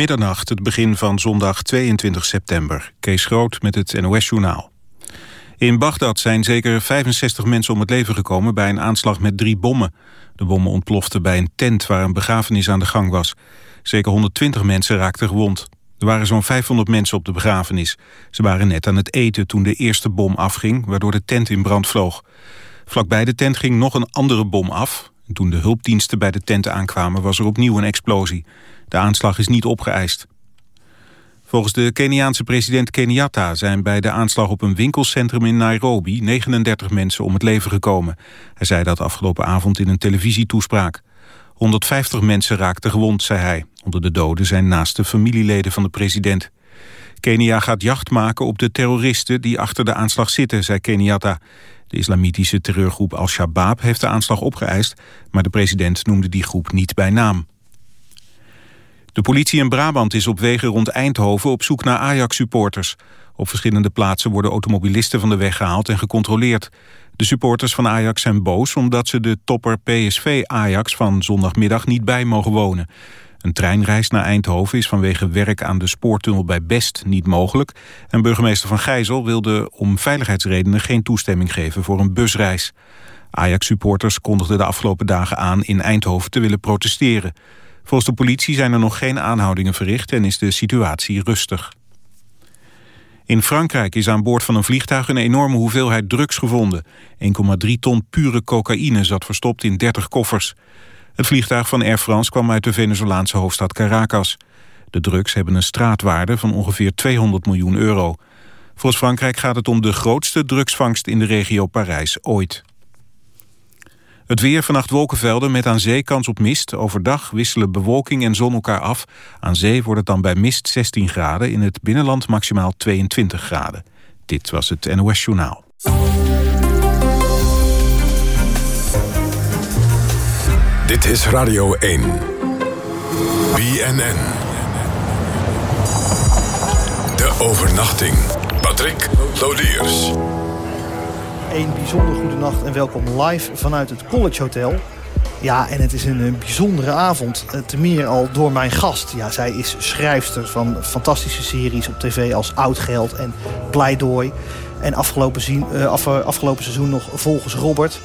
Middernacht, het begin van zondag 22 september. Kees Groot met het NOS-journaal. In Bagdad zijn zeker 65 mensen om het leven gekomen... bij een aanslag met drie bommen. De bommen ontploften bij een tent waar een begrafenis aan de gang was. Zeker 120 mensen raakten gewond. Er waren zo'n 500 mensen op de begrafenis. Ze waren net aan het eten toen de eerste bom afging... waardoor de tent in brand vloog. Vlakbij de tent ging nog een andere bom af. En toen de hulpdiensten bij de tent aankwamen... was er opnieuw een explosie. De aanslag is niet opgeëist. Volgens de Keniaanse president Kenyatta zijn bij de aanslag op een winkelcentrum in Nairobi 39 mensen om het leven gekomen. Hij zei dat afgelopen avond in een televisietoespraak. 150 mensen raakten gewond, zei hij. Onder de doden zijn naaste familieleden van de president. Kenia gaat jacht maken op de terroristen die achter de aanslag zitten, zei Kenyatta. De islamitische terreurgroep Al-Shabaab heeft de aanslag opgeëist... maar de president noemde die groep niet bij naam. De politie in Brabant is op wegen rond Eindhoven op zoek naar Ajax-supporters. Op verschillende plaatsen worden automobilisten van de weg gehaald en gecontroleerd. De supporters van Ajax zijn boos omdat ze de topper PSV Ajax van zondagmiddag niet bij mogen wonen. Een treinreis naar Eindhoven is vanwege werk aan de spoortunnel bij Best niet mogelijk. En burgemeester Van Gijzel wilde om veiligheidsredenen geen toestemming geven voor een busreis. Ajax-supporters kondigden de afgelopen dagen aan in Eindhoven te willen protesteren. Volgens de politie zijn er nog geen aanhoudingen verricht en is de situatie rustig. In Frankrijk is aan boord van een vliegtuig een enorme hoeveelheid drugs gevonden. 1,3 ton pure cocaïne zat verstopt in 30 koffers. Het vliegtuig van Air France kwam uit de Venezolaanse hoofdstad Caracas. De drugs hebben een straatwaarde van ongeveer 200 miljoen euro. Volgens Frankrijk gaat het om de grootste drugsvangst in de regio Parijs ooit. Het weer vannacht wolkenvelden met aan zee kans op mist. Overdag wisselen bewolking en zon elkaar af. Aan zee wordt het dan bij mist 16 graden. In het binnenland maximaal 22 graden. Dit was het NOS Journaal. Dit is Radio 1. BNN. De overnachting. Patrick Lodiers. Een bijzonder goede nacht en welkom live vanuit het College Hotel. Ja, en het is een bijzondere avond. Eh, te meer al door mijn gast. Ja, zij is schrijfster van fantastische series op tv als Oud Geld en Pleidooi. En afgelopen, zien, af, afgelopen seizoen nog Volgens Robert.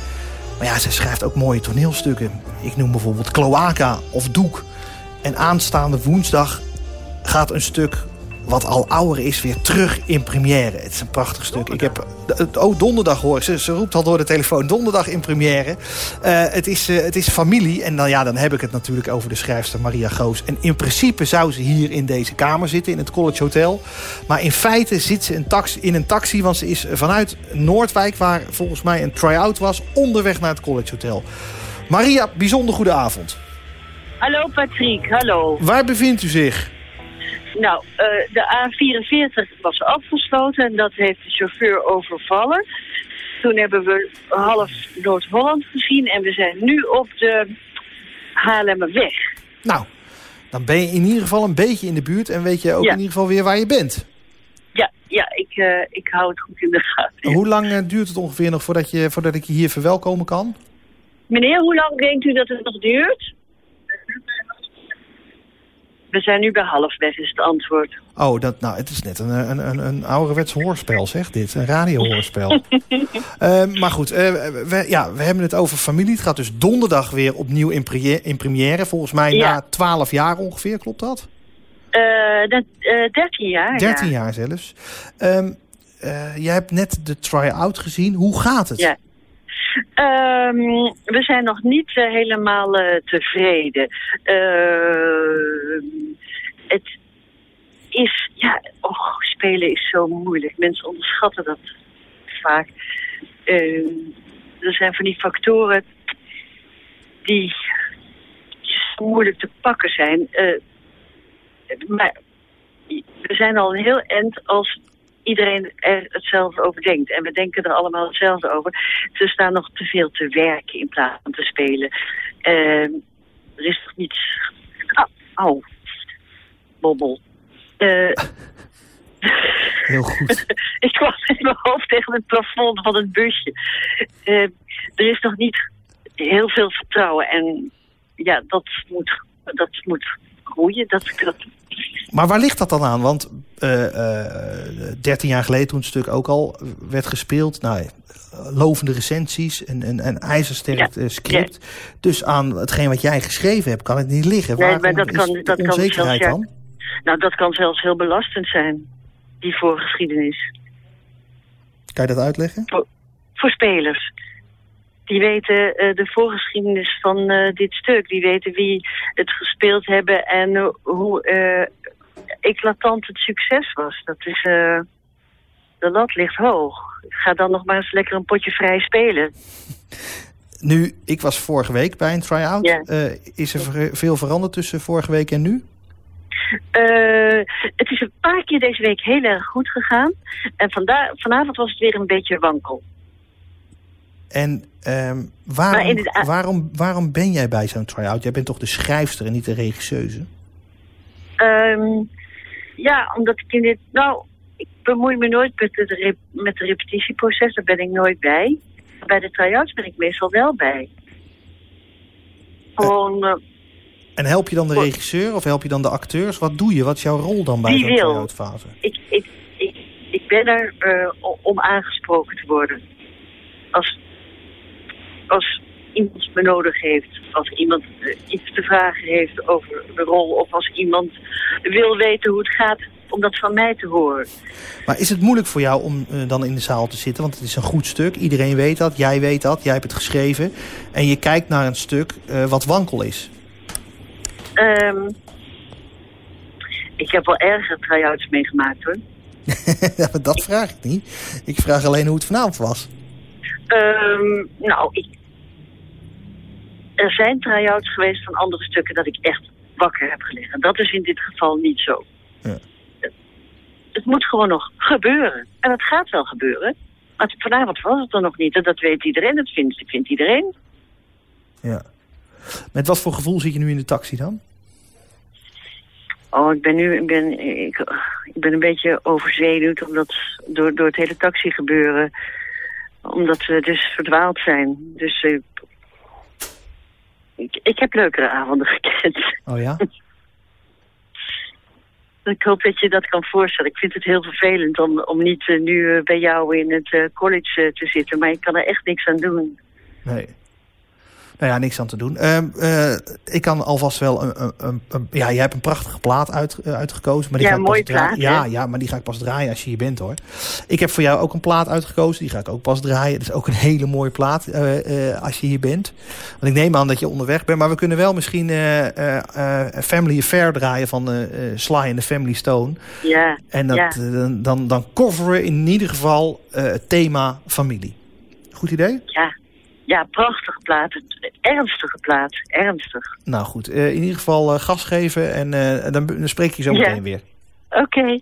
Maar ja, zij schrijft ook mooie toneelstukken. Ik noem bijvoorbeeld Cloaca of Doek. En aanstaande woensdag gaat een stuk wat al ouder is weer terug in première. Het is een prachtig stuk. Ik heb, oh, donderdag hoor ze. Ze roept al door de telefoon. Donderdag in première. Uh, het, is, uh, het is familie. En dan, ja, dan heb ik het natuurlijk over de schrijfster Maria Goos. En in principe zou ze hier in deze kamer zitten. In het College Hotel. Maar in feite zit ze taxi, in een taxi. Want ze is vanuit Noordwijk. Waar volgens mij een try-out was. Onderweg naar het College Hotel. Maria, bijzonder goede avond. Hallo Patrick, hallo. Waar bevindt u zich? Nou, uh, de A44 was afgesloten en dat heeft de chauffeur overvallen. Toen hebben we half Noord-Holland gezien en we zijn nu op de Haarlemmerweg. Nou, dan ben je in ieder geval een beetje in de buurt en weet je ook in ieder geval weer waar je bent. Ja, ja ik, uh, ik hou het goed in de gaten. Hoe lang uh, duurt het ongeveer nog voordat, je, voordat ik je hier verwelkomen kan? Meneer, hoe lang denkt u dat het nog duurt? We zijn nu bij halfweg, is het antwoord. Oh, dat, nou, het is net een, een, een, een ouderwets hoorspel, zeg dit. Een radiohoorspel. uh, maar goed, uh, we, ja, we hebben het over familie. Het gaat dus donderdag weer opnieuw in, in première. Volgens mij ja. na twaalf jaar ongeveer, klopt dat? Uh, dat 13 jaar, 13 ja. jaar zelfs. Um, jij hebt net de try-out gezien. Hoe gaat het? Ja. Um, we zijn nog niet uh, helemaal uh, tevreden. Uh, het is, ja, oh, spelen is zo moeilijk. Mensen onderschatten dat vaak. er zijn van die factoren die moeilijk te pakken zijn. maar we zijn al een heel eind als iedereen er hetzelfde over denkt. En we denken er allemaal hetzelfde over. Ze staan nog te veel te werken in plaats van te spelen. Uh, er is toch niets... Oh, oh. bobbel. Uh, Heel goed. ik kwam met mijn hoofd tegen het plafond van het busje. Uh, er is nog niet heel veel vertrouwen. En ja, dat moet, dat moet groeien. Dat, dat Maar waar ligt dat dan aan? Want uh, uh, 13 jaar geleden toen het stuk ook al werd gespeeld... Nou, lovende recensies en een, een ijzersterk ja. script. Dus aan hetgeen wat jij geschreven hebt kan het niet liggen. Nee, maar dat kan, dat kan zelfs, dan? Nou, dat kan zelfs heel belastend zijn, die voorgeschiedenis. Kan je dat uitleggen? Voor, voor spelers. Die weten uh, de voorgeschiedenis van uh, dit stuk. Die weten wie het gespeeld hebben en uh, hoe eclatant het succes was. Dat is, de lat ligt hoog. Ga dan nog maar eens lekker een potje vrij spelen. Nu, ik was vorige week bij een try-out. Ja. is er veel veranderd tussen vorige week en nu? Uh, het is een paar keer deze week heel erg goed gegaan. En vandaar, vanavond was het weer een beetje wankel. En um, waarom, waarom, waarom ben jij bij zo'n try-out? Jij bent toch de schrijfster en niet de regisseuse? Um, ja, omdat ik in dit... Nou, ik bemoei me nooit met het rep, met de repetitieproces. Daar ben ik nooit bij. Bij de try-outs ben ik meestal wel bij. Gewoon... Uh, en help je dan de regisseur of help je dan de acteurs? Wat doe je? Wat is jouw rol dan bij zo'n try-out fase? Ik, ik, ik, ik ben er uh, om aangesproken te worden. Als, als iemand me nodig heeft. Als iemand uh, iets te vragen heeft over de rol. Of als iemand wil weten hoe het gaat om dat van mij te horen. Maar is het moeilijk voor jou om uh, dan in de zaal te zitten? Want het is een goed stuk. Iedereen weet dat. Jij weet dat. Jij hebt het geschreven. En je kijkt naar een stuk wat wankel is. Um, ik heb wel erger try-outs meegemaakt hoor. dat vraag ik niet. Ik vraag alleen hoe het vanavond was. Um, nou, ik... er zijn try-outs geweest van andere stukken dat ik echt wakker heb gelegen. Dat is in dit geval niet zo. Ja. Het, het moet gewoon nog gebeuren. En het gaat wel gebeuren. Maar vanavond was het er nog niet. En dat weet iedereen. Dat vindt, vindt iedereen. Ja. Met wat voor gevoel zit je nu in de taxi dan? Oh, ik ben nu ik ben, ik, ik ben een beetje overzenuwd omdat, door, door het hele taxi gebeuren. Omdat we dus verdwaald zijn. Dus uh, ik, ik heb leukere avonden gekend. Oh ja? ik hoop dat je dat kan voorstellen. Ik vind het heel vervelend om, om niet uh, nu uh, bij jou in het college te zitten. Maar ik kan er echt niks aan doen. Nee. Nou ja, niks aan te doen. Uh, uh, ik kan alvast wel een, een, een, Ja, jij hebt een prachtige plaat uit, uh, uitgekozen. Maar die ja, ga ik mooie plaat. Ja, ja, maar die ga ik pas draaien als je hier bent hoor. Ik heb voor jou ook een plaat uitgekozen. Die ga ik ook pas draaien. Dat is ook een hele mooie plaat uh, als je hier bent. Want ik neem aan dat je onderweg bent. Maar we kunnen wel misschien Family Affair draaien van Sly and the Family Stone. Ja, En dat, ja. dan, dan, dan coveren in ieder geval het thema familie. Goed idee? Ja, ja, prachtige plaat. Ernstige plaat. Ernstig. Nou goed, uh, in ieder geval uh, gas geven en uh, dan, dan, spreek je zo meteen weer. Oké. Okay.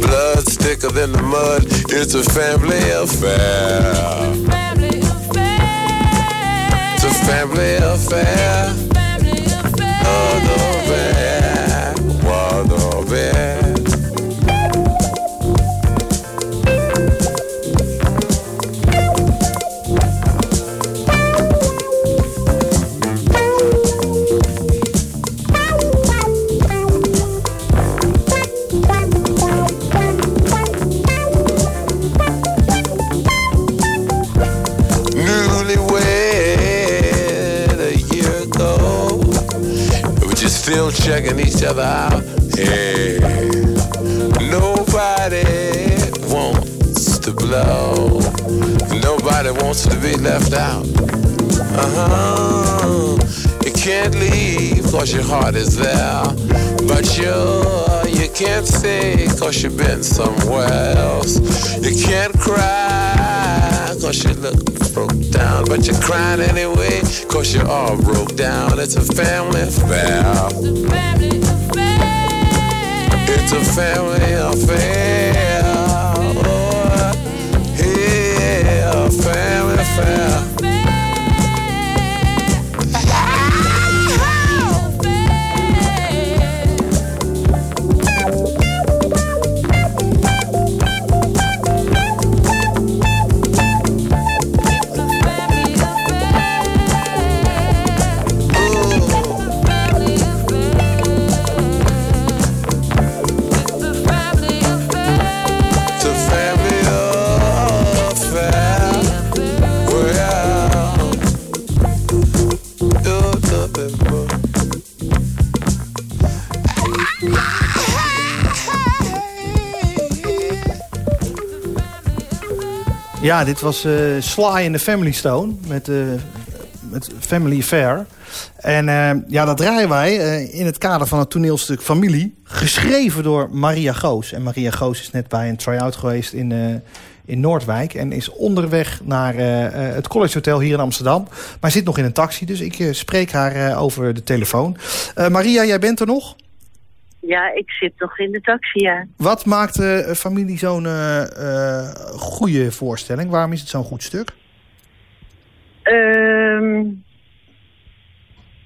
blood thicker than the mud. It's a family affair. Family affair. It's a. Family affair. You've been somewhere else. You can't cry cause you look broke down. But you're crying anyway cause you're all broke down. It's a family affair. It's a family affair. Oh, yeah, family affair. Ja, dit was eh, Sly in the Family Stone met, eh, met Family Affair. En eh, ja, dat draaien wij in het kader van het toneelstuk Familie. Geschreven door Maria Goos. En Maria Goos is net bij een try-out geweest in, in Noordwijk. En is onderweg naar het College Hotel hier in Amsterdam. Maar zit nog in een taxi, dus ik spreek haar over de telefoon. Maria, jij bent er nog? Ja, ik zit nog in de taxi, ja. Wat maakt eh, Familie zo'n eh, eh, goede voorstelling? Waarom is het zo'n goed stuk? Ehm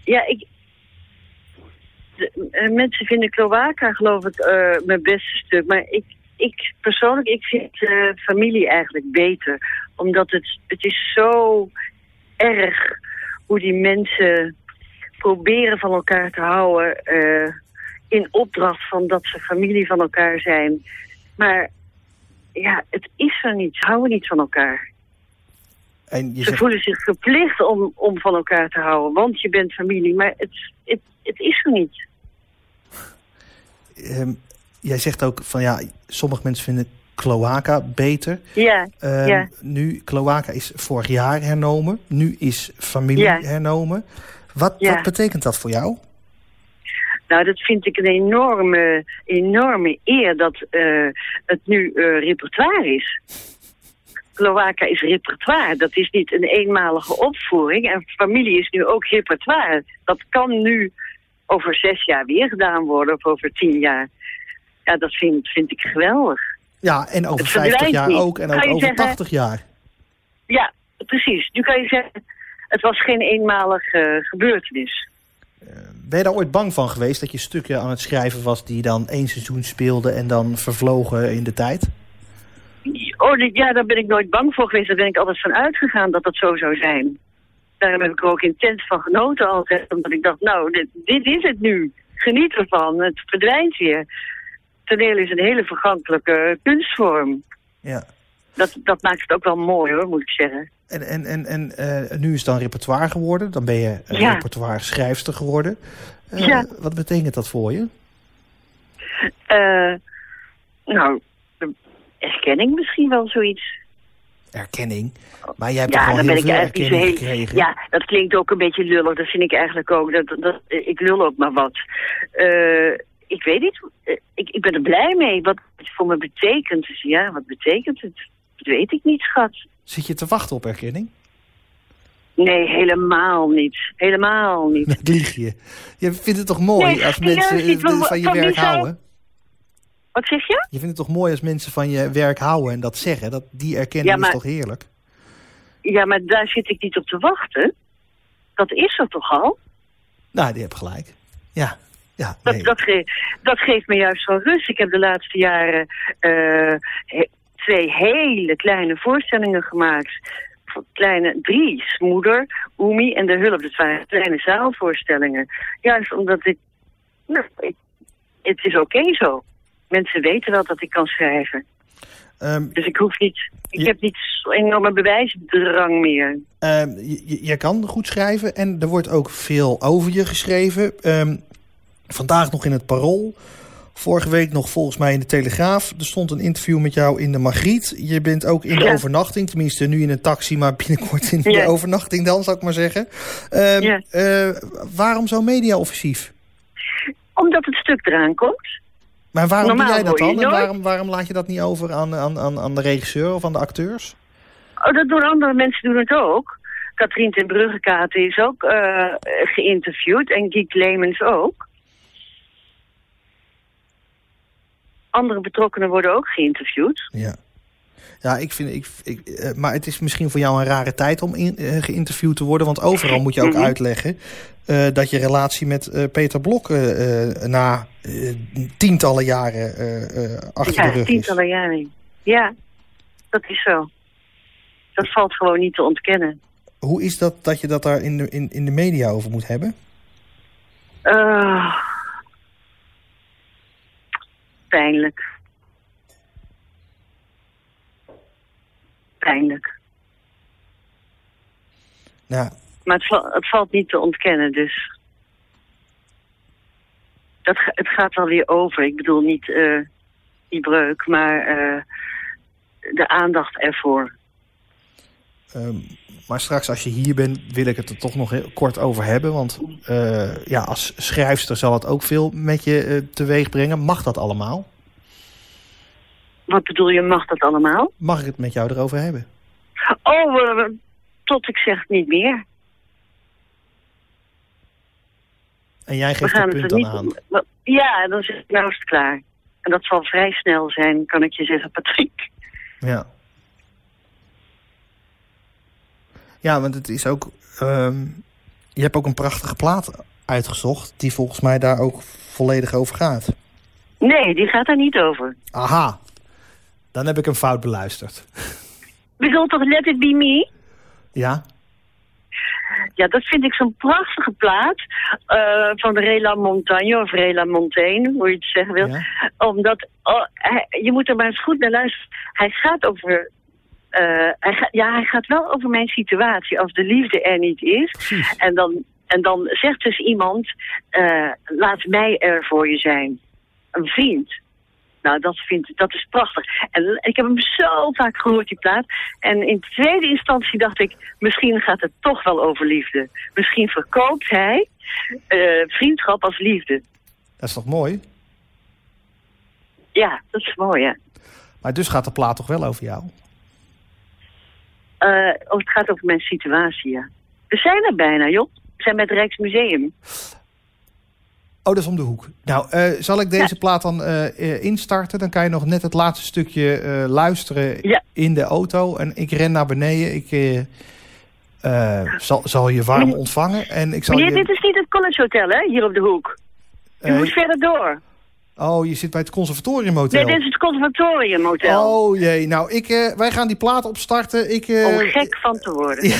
ja, ik... de- mensen vinden Cloaca, geloof ik, mijn beste stuk. Maar ik, ik persoonlijk, ik vind familie eigenlijk beter. Omdat het, het is zo erg hoe die mensen proberen van elkaar te houden... in opdracht van dat ze familie van elkaar zijn. Maar ja, het is er niet. Ze houden niet van elkaar. En je Ze zegt, voelen zich verplicht om, om van elkaar te houden, want je bent familie. Maar het, het, het is er niet. ehm, jij zegt ook van ja, sommige mensen vinden Cloaca beter. Ja, Ehm, ja. Nu, Cloaca is vorig jaar hernomen. Nu is familie Ja. hernomen. Wat, Ja. wat betekent dat voor jou? Nou dat vind ik een enorme, enorme eer dat eh, het nu eh, repertoire is. Cloaca is repertoire. Dat is niet een eenmalige opvoering. En familie is nu ook repertoire. Dat kan nu over zes jaar weer gedaan worden of over tien jaar. Ja, dat vind, vind ik geweldig. Ja, en over Het 50 verdwijnt jaar niet. ook. En ook over zeggen- 80 jaar. Ja, precies. Nu kan je zeggen, het was geen eenmalige eh, gebeurtenis. Ben je daar ooit bang van geweest dat je stukken aan het schrijven was... die dan één seizoen speelden en dan vervlogen in de tijd? Oh, ja, daar ben ik nooit bang voor geweest. Daar ben ik altijd van uitgegaan dat dat zo zou zijn. Daarom heb ik er ook intens van genoten altijd. Omdat ik dacht, nou, dit, dit is het nu. Geniet ervan. Het verdwijnt weer. Toneel is een hele vergankelijke kunstvorm. Ja. Dat, dat maakt het ook wel mooi hoor, moet ik zeggen. En, en, en, en eh, nu is het dan repertoire geworden. Dan ben je uh, Ja. repertoire schrijfster geworden. Eh, Ja. Wat betekent dat voor je? Eh, nou, erkenning misschien wel zoiets. Erkenning. Maar jij hebt Ja, toch wel heel ben ik veel eigenlijk erkenning heel... gekregen. Ja, dat klinkt ook een beetje lullig. Dat vind ik eigenlijk ook. Dat, dat, ik lul ook maar wat. Ik weet niet. Ik, ik ben er blij mee. Wat het voor me betekent. Dus ja, wat betekent het? Dat weet ik niet, schat. Zit je te wachten op erkenning? Nee, helemaal niet. Helemaal niet. Dat lieg je. Je vindt het toch mooi Nee, als mensen niet, eh, van- van je werk houden? Wat zeg je? Je vindt het toch mooi als mensen van je werk houden en dat zeggen? Dat, die erkenning Ja, maar- is toch heerlijk? Ja, maar daar zit ik niet op te wachten. Dat is er toch al? Nou, die heb gelijk. Ja, ja. Dat, nee. dat, ge- dat geeft me juist wel rust. Ik heb de laatste jaren eh, twee hele kleine voorstellingen gemaakt. Voor Kleine, drie. Moeder, Oemi en De Hulp. Dat waren kleine zaalvoorstellingen. Juist omdat ik... Nou, ik het is oké zo. Mensen weten wel dat ik kan schrijven. Ehm, Dus ik hoef niet... Ik heb niet zo'n enorme bewijsdrang meer. je, je- je kan goed schrijven en er wordt ook veel over je geschreven. Ehm, vandaag nog in het Parool Vorige week nog volgens mij in de Telegraaf. Er stond een interview met jou in de Magriet. Je bent ook in de Ja. overnachting. Tenminste, nu in een taxi, maar binnenkort in de Ja. overnachting dan, zou ik maar zeggen. Ehm, Ja. eh, waarom zo media-offensief? Omdat het stuk eraan komt. Maar waarom Normaal doe jij dat dan? En waarom, waarom laat je dat niet over aan, aan, aan, de regisseur of aan de acteurs? Oh, dat doen andere mensen doen het ook. Katrien ten Bruggekaat is ook eh, geïnterviewd en Guy Clemens ook. Andere betrokkenen worden ook geïnterviewd. Ja. Ja, ik vind, ik, ik, eh, maar het is misschien voor jou een rare tijd om in, eh, geïnterviewd te worden. Want overal moet je ook Mhm. uitleggen eh, dat je relatie met Peter Blok na tientallen jaren achter de Ja, rug is. tientallen jaren. Ja, dat is zo. Dat valt gewoon niet te ontkennen. Hoe is dat dat je dat daar in de, in, in de media over moet hebben? Pijnlijk. Pijnlijk. Nou, Maar het, val- het valt niet te ontkennen, dus. Dat, het gaat wel weer over. Ik bedoel niet eh, die breuk, maar eh, de aandacht ervoor. ehm, maar straks als je hier bent, wil ik het er toch nog heel kort over hebben. Want eh, ja, als schrijfster zal het ook veel met je eh, teweeg brengen. Mag dat allemaal? Wat bedoel je, mag dat allemaal? Mag ik het met jou erover hebben? Oh, eh, tot ik zeg niet meer. En jij geeft het punt dan aan. Ja, dan nou is het klaar. En dat zal vrij snel zijn, kan ik je zeggen, Patrick. Ja. Ja, want het is ook... ehm, je hebt ook een prachtige plaat uitgezocht... die volgens mij daar ook volledig over gaat. Nee, die gaat daar niet over. Aha. Dan heb ik hem fout beluisterd. Bedoel toch Let It Be Me? Ja? Ja, dat vind ik zo'n prachtige plaat eh, van de Rela Montagne of Rela Montaigne, hoe je het zeggen wil. Ja? Omdat, oh, hij- je moet er maar eens goed naar luisteren. Hij gaat over, eh, hij ga- ja, hij gaat wel over mijn situatie als de liefde er niet is. Precies. En dan, en dan zegt dus iemand, eh, laat mij er voor je zijn. Een vriend. Nou, dat, vind, dat is prachtig. En ik heb hem zo vaak gehoord, die plaat. En in tweede instantie dacht ik, misschien gaat het toch wel over liefde. Misschien verkoopt hij eh, vriendschap als liefde. Dat is toch mooi? Ja, dat is mooi, hè. Maar dus gaat de plaat toch wel over jou? Eh, oh, het gaat over mijn situatie, ja. We zijn er bijna, joh. We zijn bij het Rijksmuseum. Oh, dat is om de hoek. Nou, eh, zal ik deze plaat dan eh, instarten? Dan kan je nog net het laatste stukje luisteren Ja. in de auto. En ik ren naar beneden. Ik zal, zal je warm ontvangen. En ik zal Meneer, je, dit is niet het College Hotel, hè? Hier op de hoek. U eh, moet verder door. Oh, je zit bij het Conservatorium Hotel. Nee, dit is het Conservatorium Hotel. Oh jee, nou, ik, eh, wij gaan die plaat opstarten. Ik, Om gek van te worden.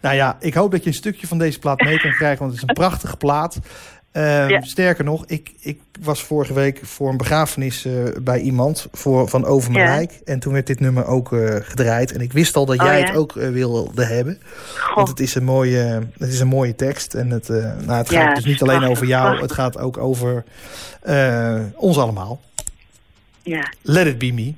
Nou ja, ik hoop dat je een stukje van deze plaat mee kan krijgen, want het is een prachtige plaat. Ehm, Ja. Sterker nog, ik, ik was vorige week voor een begrafenis eh, bij iemand voor, van Over mijn Ja. Lijk. En toen werd dit nummer ook eh, gedraaid. En ik wist al dat Oh, jij ja? het ook eh, wilde hebben. Want het is een mooie, het is een mooie tekst. En het, nou, het gaat dus niet alleen over jou, het gaat ook over ons allemaal. Ja. Let it be me.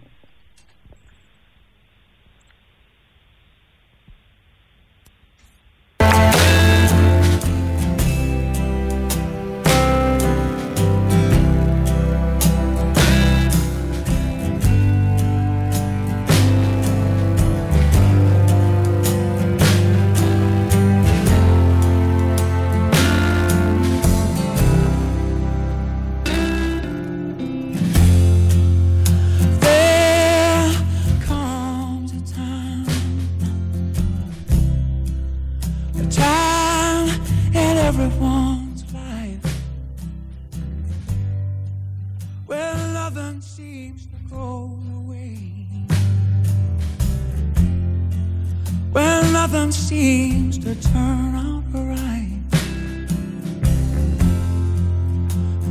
To turn out right.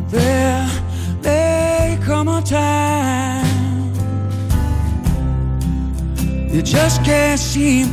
There may come a time you just can't seem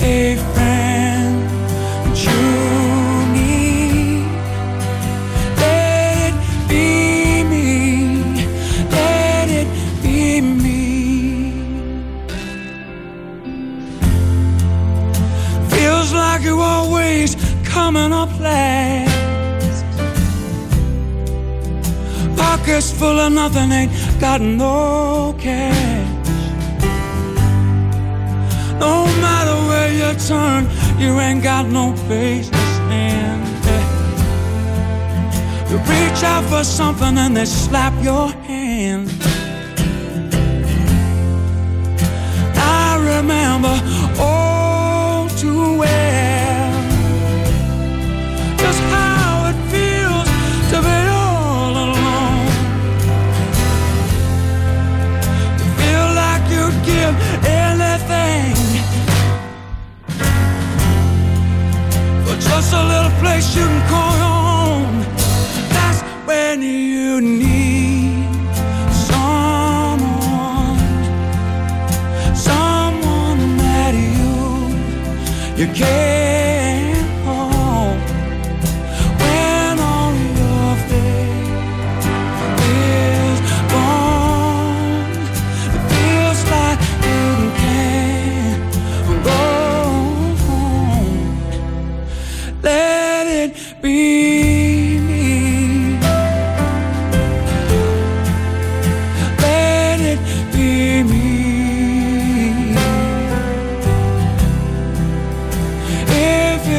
A friend you need, let it be me. Let it be me. Feels like you always coming up last. Pockets full of nothing, ain't got no cash. No matter where you turn, you ain't got no place to stand. You reach out for something and they slap your hand. I remember can call home. That's when you need someone, someone that you you can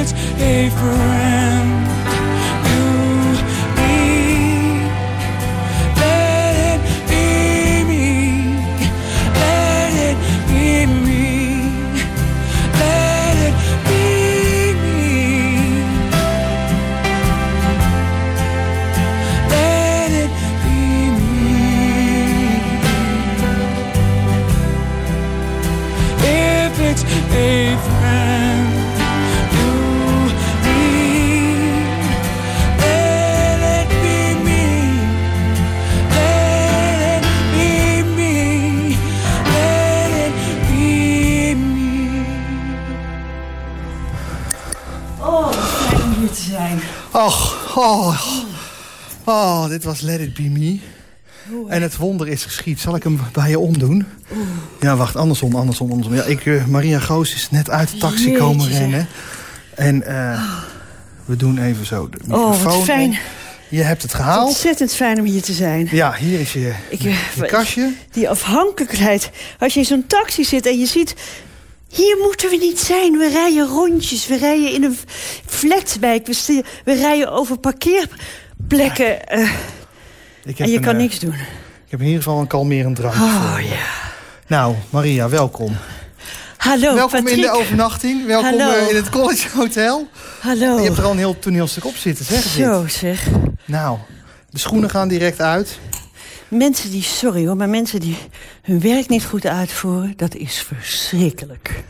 it's a friend dit was Let It Be Me. En het wonder is geschied. Zal ik hem bij je omdoen? Ja, wacht, andersom, andersom, andersom. Ja, ik, eh, Maria Goos is net uit de taxi Jeetje, komen rennen. En eh, we doen even zo de microfoon. Oh, wat fijn. Je hebt het gehaald. Ontzettend fijn om hier te zijn. Ja, hier is je, Ik, je, eh, je kastje. Die afhankelijkheid. Als je in zo'n taxi zit en je ziet... Hier moeten we niet zijn. We rijden rondjes. We rijden in een flatwijk. We, we rijden over parkeerplekken. eh, Ik heb en je een, kan eh, niks doen. Ik heb in ieder geval een kalmerend drankje Oh, ja. Nou, Maria, welkom. Hallo, welkom in de overnachting. Welkom Hallo. eh, in het College Hotel. Hallo. Je hebt er al een heel toneelstuk op zitten, zeg dit. Zo, zeg. Nou, de schoenen gaan direct uit. Mensen die, sorry hoor, maar mensen die hun werk niet goed uitvoeren... dat is verschrikkelijk.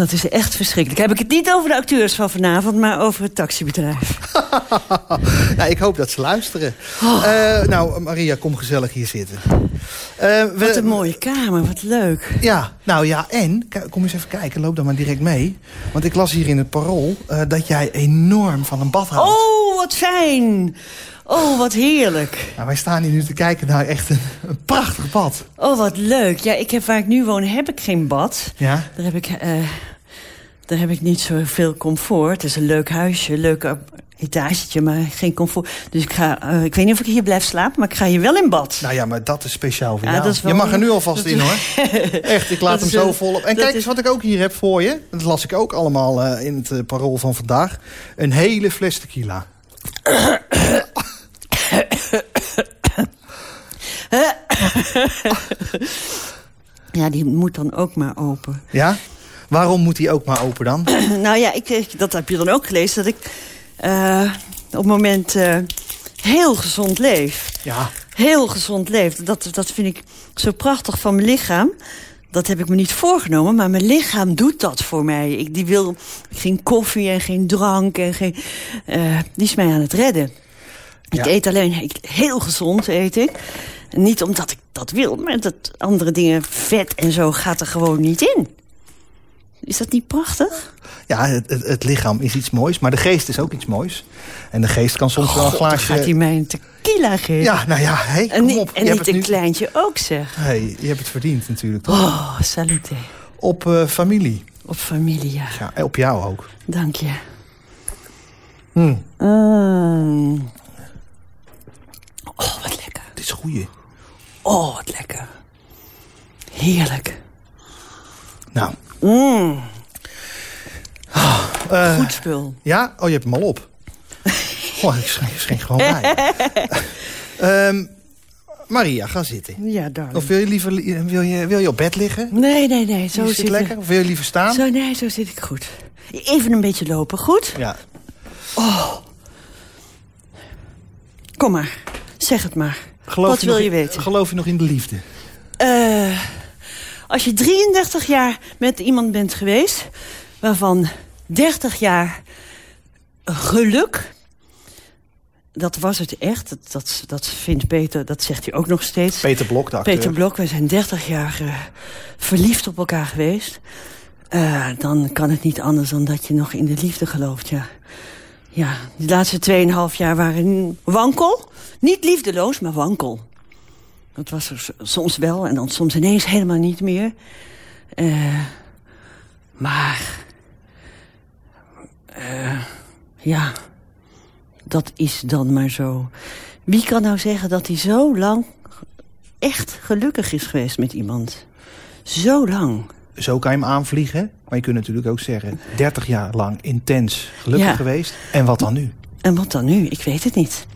Dat is echt verschrikkelijk. Heb ik het niet over de acteurs van vanavond... maar over het taxibedrijf. nou, ik hoop dat ze luisteren. Oh. Eh, nou, Maria, kom gezellig hier zitten. Eh, we- Wat een mooie kamer, wat leuk. Ja, nou ja, en, kom eens even kijken, loop dan maar direct mee. Want ik las hier in het parool eh, dat jij enorm van een bad houdt. Oh, wat fijn. Oh, wat heerlijk. Nou, wij staan hier nu te kijken naar echt een, een prachtig bad. Oh, wat leuk. Ja, ik heb, waar ik nu woon heb ik geen bad. Ja? Daar heb ik, daar heb ik niet zoveel comfort. Het is een leuk huisje, leuke... etagetje, maar geen comfort. Dus ik, ga, eh, ik weet niet of ik hier blijf slapen, maar ik ga hier wel in bad. Nou ja, maar dat is speciaal voor Ja, jou. Je mag er nu alvast in hoor. Echt, ik laat hem zo een- vol op. En kijk eens wat ik ook hier heb voor je. Dat las ik ook allemaal eh, in het eh, parool van vandaag. Een hele fles tequila. Ja, die moet dan ook maar open. Ja? Waarom moet die ook maar open dan? nou ja, ik, dat heb je dan ook gelezen, dat ik eh, op het moment eh, heel gezond leef. Ja, Heel gezond leef. Dat, dat vind ik zo prachtig van mijn lichaam. Dat heb ik me niet voorgenomen, maar mijn lichaam doet dat voor mij. Ik, die wil geen koffie en geen drank en geen... eh, die is mij aan het redden. Ja. Ik eet alleen ik, heel gezond, eet ik. Niet omdat ik dat wil, maar dat andere dingen, vet en zo, gaat er gewoon niet in. Is dat niet prachtig? ja het, het, het lichaam is iets moois, maar de geest is ook iets moois. En de geest kan soms wel een glaasje... gaat hij mij een tequila geven. Ja, nou ja, hey, en kom niet, op. en je, niet een nu... kleintje ook, zeg. hey, je hebt het verdiend natuurlijk, toch? Oh, salute. Op eh, familie. Op familie, ja. Ja, en op jou ook. Dank je. Hm, Mm. Oh, wat lekker. dit is goeie. Oh, wat lekker. Heerlijk. Nou, Mm. eh, Goed spul. ja? Oh, je hebt hem al op. Goh, ik schenk, ik gewoon bij. Ehm, Maria, ga zitten. Ja, darling. Of wil je liever li- wil je, wil je op bed liggen? Nee, nee, nee. Zo zit het lekker? Of wil je liever staan? Zo, nee, zo zit ik goed. Even een beetje lopen, goed? Ja. Kom maar. Zeg het maar. Geloof Wat wil nog je weten? Geloof je nog in de liefde? Eh, als je 33 jaar met iemand bent geweest... waarvan 30 jaar geluk... Dat was het echt. Dat, dat, dat vindt Peter, dat zegt hij ook nog steeds. Peter Blok, de acteur. Peter Blok, wij zijn 30 jaar eh, verliefd op elkaar geweest. Eh, dan kan het niet anders dan dat je nog in de liefde gelooft, ja. Ja, de laatste 2,5 jaar waren wankel. Niet liefdeloos, maar wankel. Dat was er soms wel en dan soms ineens helemaal niet meer. Eh, maar... eh, ja, dat is dan maar zo. Wie kan nou zeggen dat hij zo lang echt gelukkig is geweest met iemand? Zo lang. Zo kan je hem aanvliegen. Maar je kunt natuurlijk ook zeggen... 30 jaar lang intens gelukkig Ja. geweest. En wat dan nu? En wat dan nu? Ik weet het niet.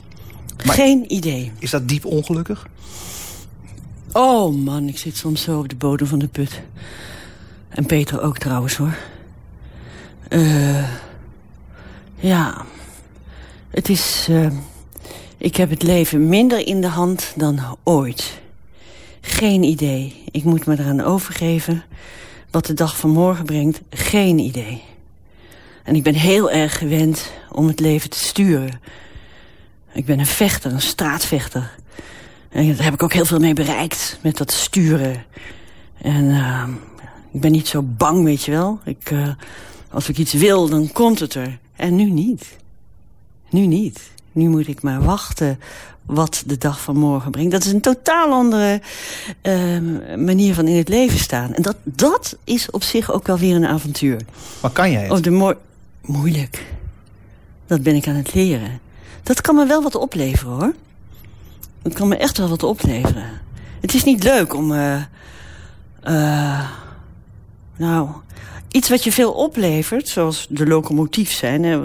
Maar- Geen idee. Is dat diep ongelukkig? Oh man, ik zit soms zo op de bodem van de put. En Peter ook trouwens hoor. Eh, ja, het is... eh, ik heb het leven minder in de hand dan ooit. Geen idee. Ik moet me eraan overgeven. Wat de dag van morgen brengt, geen idee. En ik ben heel erg gewend om het leven te sturen. Ik ben een vechter, een straatvechter. En daar heb ik ook heel veel mee bereikt, met dat sturen. En uh, ik ben niet zo bang, weet je wel. Ik, uh, als ik iets wil, dan komt het er. En nu niet. Nu niet. Nu moet ik maar wachten wat de dag van morgen brengt. Dat is een totaal andere uh, manier van in het leven staan. En dat, dat is op zich ook wel weer een avontuur. Maar kan jij het? Op de mo moeilijk. Dat ben ik aan het leren. Dat kan me wel wat opleveren, hoor. Het kan me echt wel wat opleveren. Het is niet leuk om... Uh, uh, nou, iets wat je veel oplevert, zoals de locomotief zijn... Hè,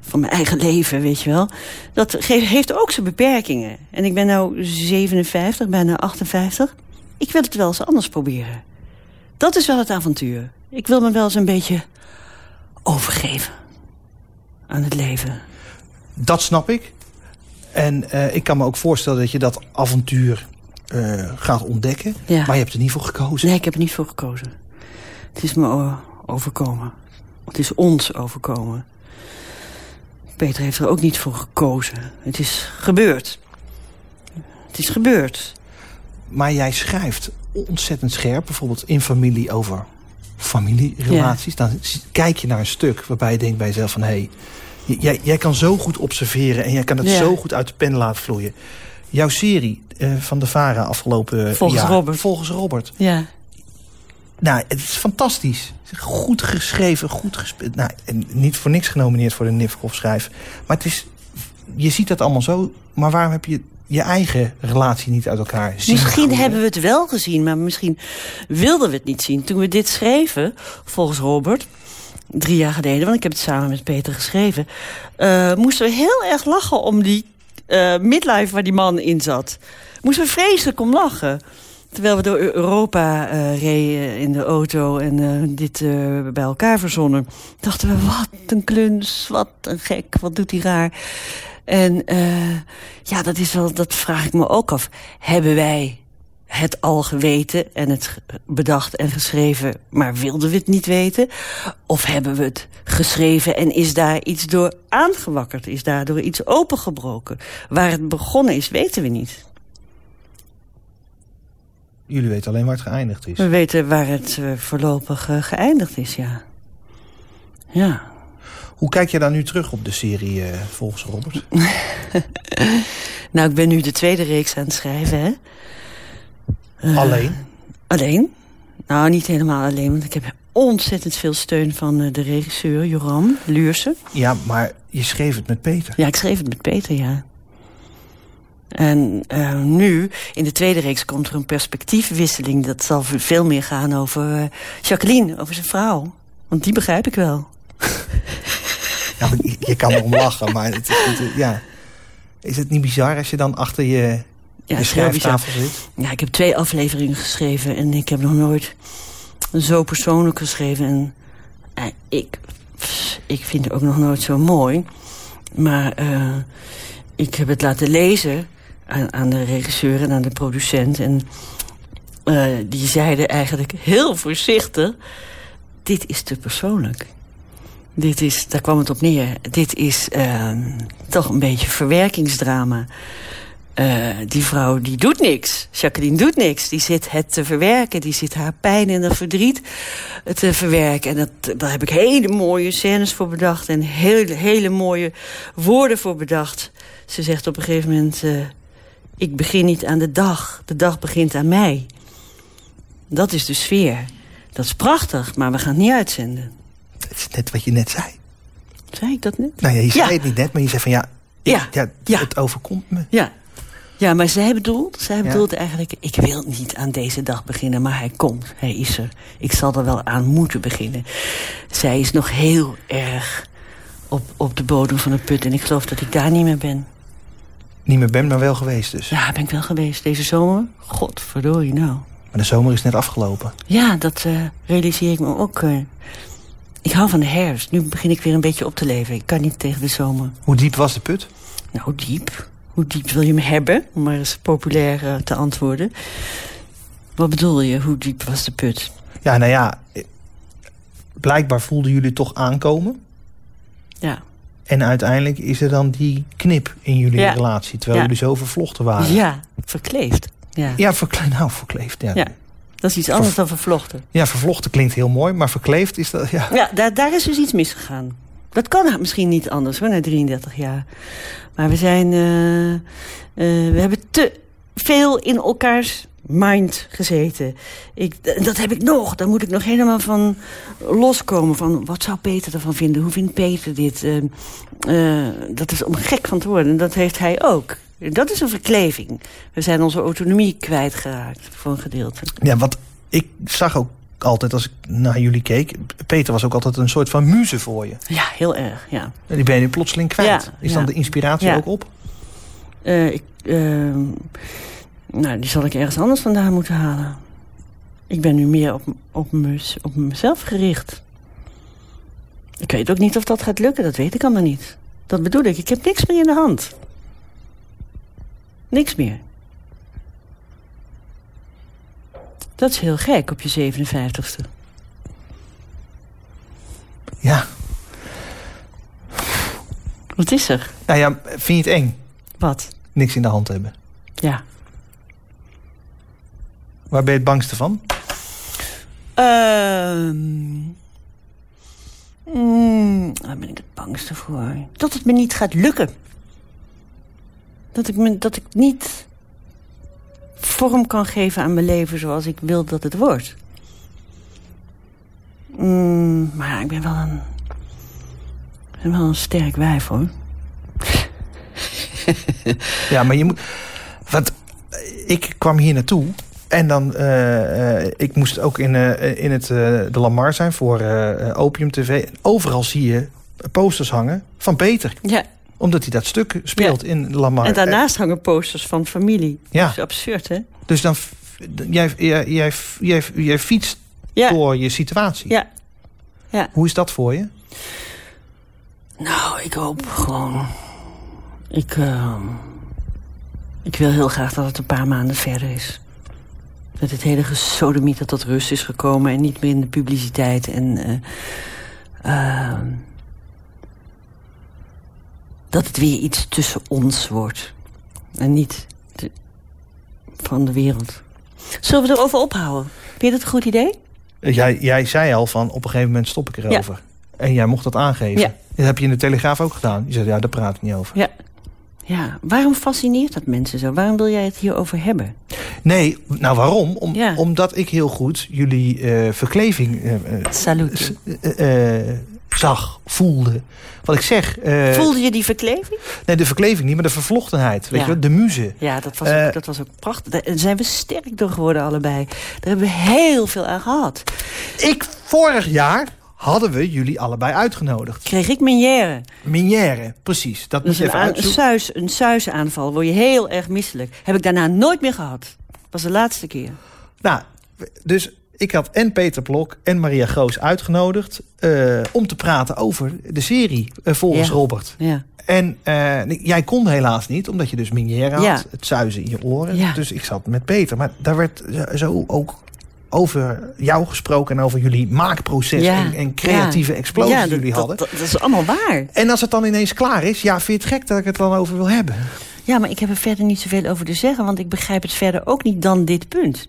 van mijn eigen leven, weet je wel... dat heeft ook zijn beperkingen. En ik ben nou 57, bijna 58. Ik wil het wel eens anders proberen. Dat is wel het avontuur. Ik wil me wel eens een beetje overgeven aan het leven. Dat snap ik. En uh, ik kan me ook voorstellen dat je dat avontuur uh, gaat ontdekken. Ja. Maar je hebt er niet voor gekozen. Nee, ik heb er niet voor gekozen. Het is me overkomen. Het is ons overkomen. Peter heeft er ook niet voor gekozen. Het is gebeurd. Het is gebeurd. Maar jij schrijft ontzettend scherp, bijvoorbeeld in familie over familierelaties. Ja. Dan kijk je naar een stuk waarbij je denkt bij jezelf van... hé, hey, jij, jij kan zo goed observeren en jij kan het ja. zo goed uit de pen laten vloeien. Jouw serie uh, van de VARA afgelopen volgens jaar... Robert. Volgens Robert. Ja. Nou, het is fantastisch. Goed geschreven, goed gespeeld. Nou, en niet voor niks genomineerd voor de Nivkov schrijf. Maar het is, je ziet dat allemaal zo. Maar waarom heb je je eigen relatie niet uit elkaar zien? Misschien hebben we het wel gezien, maar misschien wilden we het niet zien. Toen we dit schreven, volgens Robert, drie jaar geleden... want ik heb het samen met Peter geschreven... eh, moesten we heel erg lachen om die eh, midlife waar die man in zat. Moesten we vreselijk om lachen. Terwijl we door Europa eh, reden in de auto en dit bij elkaar verzonnen... dachten we, wat een kluns, wat een gek, wat doet hij raar. En ja, dat, is wel, dat vraag ik me ook af. Hebben wij het al geweten en het bedacht en geschreven... maar wilden we het niet weten? Of hebben we het geschreven en is daar iets door aangewakkerd? Is daardoor iets opengebroken? Waar het begonnen is, weten we niet. Jullie weten alleen waar het geëindigd is. We weten waar het eh, voorlopig eh, geëindigd is, ja. Ja. Hoe kijk je daar nu terug op de serie eh, volgens Robert? Nou, ik ben nu de tweede reeks aan het schrijven, hè. Eh, Alleen? Alleen? Nou, niet helemaal alleen, want ik heb ontzettend veel steun van eh, de regisseur, Joran Luursen. Ja, maar je schreef het met Peter. Ja, ik schreef het met Peter, ja. En eh, nu, in de tweede reeks, komt er een perspectiefwisseling. Dat zal veel meer gaan over Jacqueline, over zijn vrouw. Want die begrijp ik wel. Ja, je, je kan erom lachen, maar het ja. is het niet bizar als je dan achter je, Ja, je schrijftafel zit? Ja, ik heb twee afleveringen geschreven en ik heb nog nooit zo persoonlijk geschreven. En eh, ik, ik vind het ook nog nooit zo mooi. Maar eh, ik heb het laten lezen aan, aan de regisseur en aan de producent. En eh, die zeiden eigenlijk heel voorzichtig... dit is te persoonlijk. Dit is, daar kwam het op neer. Dit is eh, toch een beetje verwerkingsdrama. Eh, die vrouw die doet niks. Jacqueline doet niks. Die zit het te verwerken. Die zit haar pijn en dat verdriet te verwerken. En dat, daar heb ik hele mooie scènes voor bedacht. En hele, hele mooie woorden voor bedacht. Ze zegt op een gegeven moment... eh, ik begin niet aan de dag. De dag begint aan mij. Dat is de sfeer. Dat is prachtig, maar we gaan het niet uitzenden. Het is net wat je net zei. Zei ik dat net? Nou ja, je zei Ja. het niet net, maar je zei van ja, ik- Ja, ja, ja. het overkomt me. Ja. Ja, maar zij bedoelt, zij Ja. bedoelt eigenlijk... ik wil niet aan deze dag beginnen, maar hij komt. Hij is er. Ik zal er wel aan moeten beginnen. Zij is nog heel erg op, op de bodem van de put... en ik geloof dat ik daar niet meer ben. Niet meer ben, maar wel geweest dus. Ja, ben ik wel geweest deze zomer. Godverdorie nou. Maar de zomer is net afgelopen. Ja, dat eh, realiseer ik me ook. eh. ik hou van de herfst. Nu begin ik weer een beetje op te leven. Ik kan niet tegen de zomer. Hoe diep was de put? Nou, diep. Hoe diep wil je me hebben? Om maar eens populair eh, te antwoorden. Wat bedoel je? Hoe diep was de put? Ja, nou ja, eh, blijkbaar voelden jullie toch aankomen. Ja. En uiteindelijk is er dan die knip in jullie Ja. relatie. Terwijl Ja. jullie zo vervlochten waren. Ja, verkleefd. Ja. Ja, verkle nou, verkleefd. Ja. Ja. Dat is iets anders dan vervlochten. ja, vervlochten kklinkt heel mooi, maar verkleefd is dat... Ja. Ja, daar, daar is dus iets misgegaan. Dat kan misschien niet anders hoor, na 33 jaar. Maar we zijn... eh, eh, we hebben te veel in elkaars mind gezeten. Ik, dat heb ik nog. Daar moet ik nog helemaal van loskomen. Van wat zou Peter ervan vinden? Hoe vindt Peter dit? Eh, dat is om gek van te worden. En dat heeft hij ook. Dat is een verkleving. We zijn onze autonomie kwijtgeraakt voor een gedeelte. ja, wat ik zag ook altijd als ik naar jullie keek... Peter was ook altijd een soort van muze voor je. Ja, heel erg, ja. En die ben je nu plotseling kwijt. Ja, is dan ja. de inspiratie Ja. ook op? Eh, ik, eh, nou, die zal ik ergens anders vandaan moeten halen. Ik ben nu meer op, op, mez- op mezelf gericht. Ik weet ook niet of dat gaat lukken, dat weet ik allemaal niet. Dat bedoel ik, ik heb niks meer in de hand. Niks meer. Dat is heel gek op je 57ste. Ja. Wat is er? Nou ja, vind je het eng? Wat? Niks in de hand hebben. Ja. Waar ben je het bangste van? Ehm mm, daar ben ik het bangste voor. Dat het me niet gaat lukken. Dat ik, me, dat ik niet vorm kan geven aan mijn leven zoals ik wil dat het wordt. Mm, maar ja, ik ben wel een... ik ben wel een sterk wijf, hoor. Ja, maar je moet... Want ik kwam hier naartoe en dan... eh, eh, ik moest ook in, eh, in het, eh, de Lamar zijn voor Opium TV. En overal zie je posters hangen van Peter. Ja, Omdat hij dat stuk speelt in Lamar. en daarnaast hangen posters van familie. Ja. Dat is absurd, hè? Dus dan... Jij, jij, jij, jij, jij fietst Ja, door je situatie. ja. Ja. Hoe is dat voor je? Nou, ik hoop gewoon... Ik, ehm, ik wil heel graag dat het een paar maanden verder is. Dat het hele gesodemieter tot rust is gekomen... en niet meer in de publiciteit. En eh, ehm, dat het weer iets tussen ons wordt. En niet de- van de wereld. Zullen we erover ophouden? Vind je dat een goed idee? Jij, jij zei al van op een gegeven moment stop ik erover. En jij mocht dat aangeven. Ja. Dat heb je in de Telegraaf ook gedaan. Je zei, ja, daar praat ik niet over. Ja. Ja, waarom fascineert dat mensen zo? Waarom wil jij het hierover hebben? Nee, nou waarom? Om, Ja. Omdat ik heel goed jullie eh, verkleving eh, eh, Salut. eh, eh, zag, voelde. Wat ik zeg... eh, Voelde je die verkleving? Nee, de verkleving niet, maar de vervlochtenheid. Weet Ja. je wel? De muze. Ja, dat was, Eh, ook, dat was ook prachtig. Daar zijn we sterk door geworden allebei. Daar hebben we heel veel aan gehad. Ik, vorig jaar hadden we jullie allebei uitgenodigd. Kreeg ik minière. Minière, precies. Dat moet je even een, suis, een suisaanval. Word je heel erg misselijk. Heb ik daarna nooit meer gehad. was de laatste keer. Nou, dus ik had en Peter Blok en Maria Groos uitgenodigd... eh, om te praten over de serie eh, volgens Ja. Robert. Ja. En eh, jij kon helaas niet, omdat je dus minière had. Ja. Het zuizen in je oren. Ja. Dus ik zat met Peter. Maar daar werd zo ook over jou gesproken... en over jullie maakproces Ja. en, en creatieve Ja. explosies Ja, die jullie hadden. Dat, dat is allemaal waar. En als het dan ineens klaar is, ja, vind je het gek dat ik het dan over wil hebben? Ja, maar ik heb er verder niet zoveel over te zeggen... want ik begrijp het verder ook niet dan dit punt.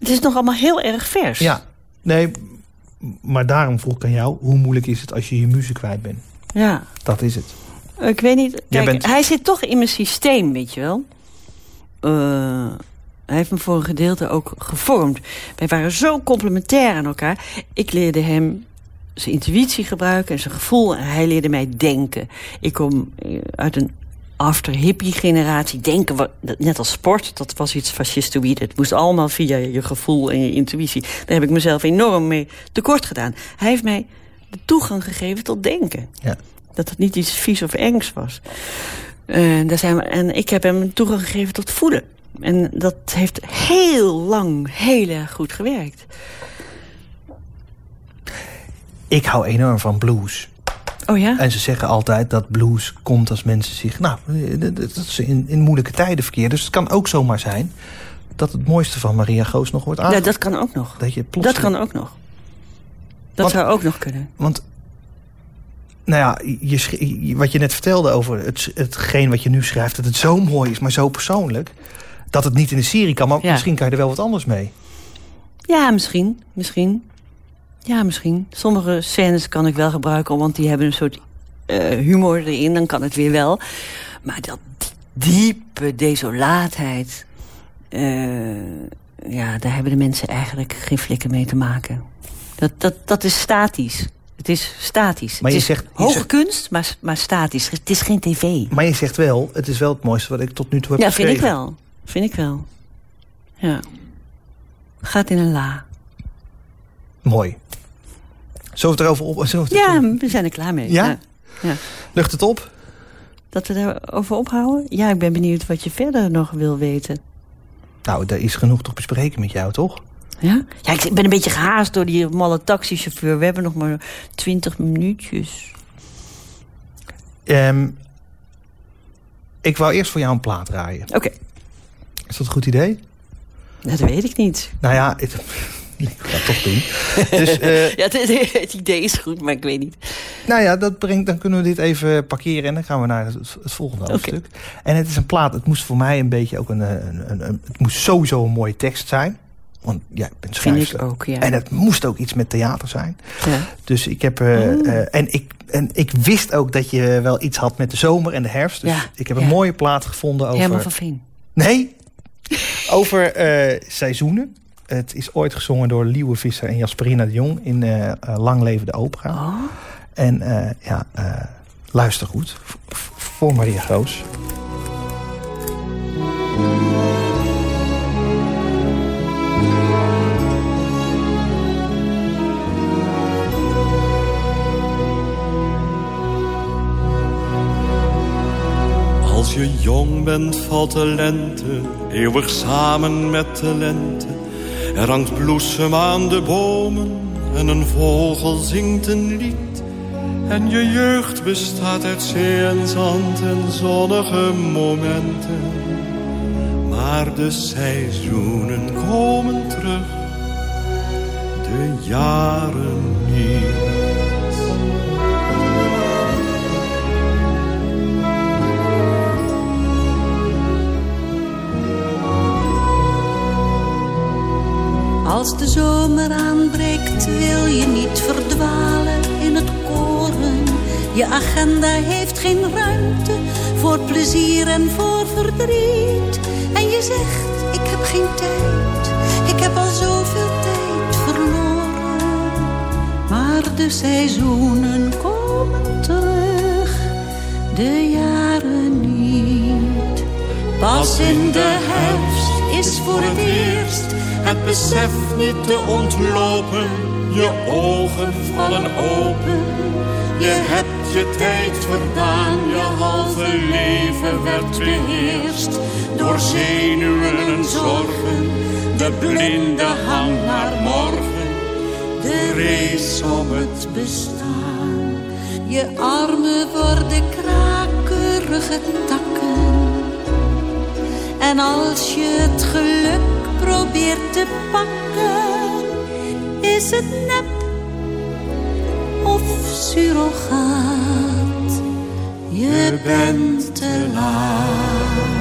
Het is nog allemaal heel erg vers. Ja, nee, maar daarom vroeg ik aan jou... hoe moeilijk is het als je je muziek kwijt bent? Ja. Dat is het. Ik weet niet. Kijk, bent- hij zit toch in mijn systeem, weet je wel. Eh, hij heeft me voor een gedeelte ook gevormd. Wij waren zo complementair aan elkaar. Ik leerde hem zijn intuïtie gebruiken en zijn gevoel. En hij leerde mij denken. Ik kom eh, uit een after-hippie generatie. Denken, wa- net als sport, dat was iets fascistoïde. Het moest allemaal via je gevoel en je intuïtie. Daar heb ik mezelf enorm mee tekort gedaan. Hij heeft mij de toegang gegeven tot denken Ja. dat het niet iets vies of engs was. En, daar zijn we, en ik heb hem toegang gegeven tot voelen. En dat heeft heel lang heel erg goed gewerkt. Ik hou enorm van blues. Oh ja? En ze zeggen altijd dat blues komt als mensen zich... Nou, dat ze in, in moeilijke tijden verkeren. Dus het kan ook zomaar zijn... dat het mooiste van Maria Goos nog wordt Ja, aangekomen. dat kan ook nog. Dat je Dat kan ook nog. Dat Want- zou ook nog kunnen. Want, nou ja, je, wat je net vertelde over het, hetgeen wat je nu schrijft... dat het zo mooi is, maar zo persoonlijk... dat het niet in de serie kan, maar Ja. misschien kan je er wel wat anders mee. Ja, misschien. Misschien. Ja, misschien. Sommige scènes kan ik wel gebruiken, want die hebben een soort eh, humor erin. Dan kan het weer wel. Maar dat diepe desolaatheid... eh, ja, daar hebben de mensen eigenlijk geen flikken mee te maken. Dat, dat, dat is statisch. Het is statisch. Maar het je is zegt- je hoge zegt- kunst, maar, maar statisch. Het is geen tv. Maar je zegt wel, het is wel het mooiste wat ik tot nu toe heb Ja, vind ik wel. Vind ik wel. Ja. Gaat in een la. Mooi. Zullen we het erover op... Het Ja, we zijn er klaar mee. Ja? ja. Lucht het op? Dat we daarover ophouden? Ja, ik ben benieuwd wat je verder nog wil weten. Nou, er is genoeg te bespreken met jou, toch? Ja? Ja, ik ben een beetje gehaast door die malle taxichauffeur. We hebben nog maar twintig minuutjes. Ehm, ik wou eerst voor jou een plaat draaien. Oké, Is dat een goed idee? dat weet ik niet. Nou ja, het, ik ga het toch doen. Dus, eh, Ja, het, het idee is goed, maar ik weet niet. nou ja, dat brengt, dan kunnen we dit even parkeren en dan gaan we naar het, het volgende hoofdstuk. En het is een plaat, het moest voor mij een beetje ook een, een, een, een- het moest sowieso een mooie tekst zijn. Want ja, ik ben Vind schrijfster. ik ook, ja. En het moest ook iets met theater zijn. Ja. Dus ik heb. eh, eh, en, ik, en ik wist ook dat je wel iets had met de zomer en de herfst. Dus Ja, ik heb een ja. mooie plaat gevonden over. Herman van Veen. Nee, over seizoenen. Het is ooit gezongen door Liewe Visser en Jasperina de Jong... in eh, eh, Lang Leven de Opera. Oh. En eh, ja, eh, luister goed. Voor Maria Groos. Als je jong bent valt de lente, eeuwig samen met de lente. Er hangt bloesem aan de bomen en een vogel zingt een lied. En je jeugd bestaat uit zee en zand en zonnige momenten. Maar de seizoenen komen terug, de jaren niet. Als de zomer aanbreekt wil je niet verdwalen in het koren. Je agenda heeft geen ruimte voor plezier en voor verdriet. En je zegt, ik heb geen tijd, ik heb al zoveel tijd verloren. Maar de seizoenen komen terug, de jaren niet. Pas in de herfst is voor het eerst het besef niet te ontlopen. Je ogen vallen open. Je hebt je tijd verdaan. Je halve leven werd beheerst. Door zenuwen en zorgen. De blinde hang naar morgen. De race om het bestaan. Je armen worden krakerige takken. En als je het geluk probeert te pakken, is het nep of surrogaat. Je bent te laat.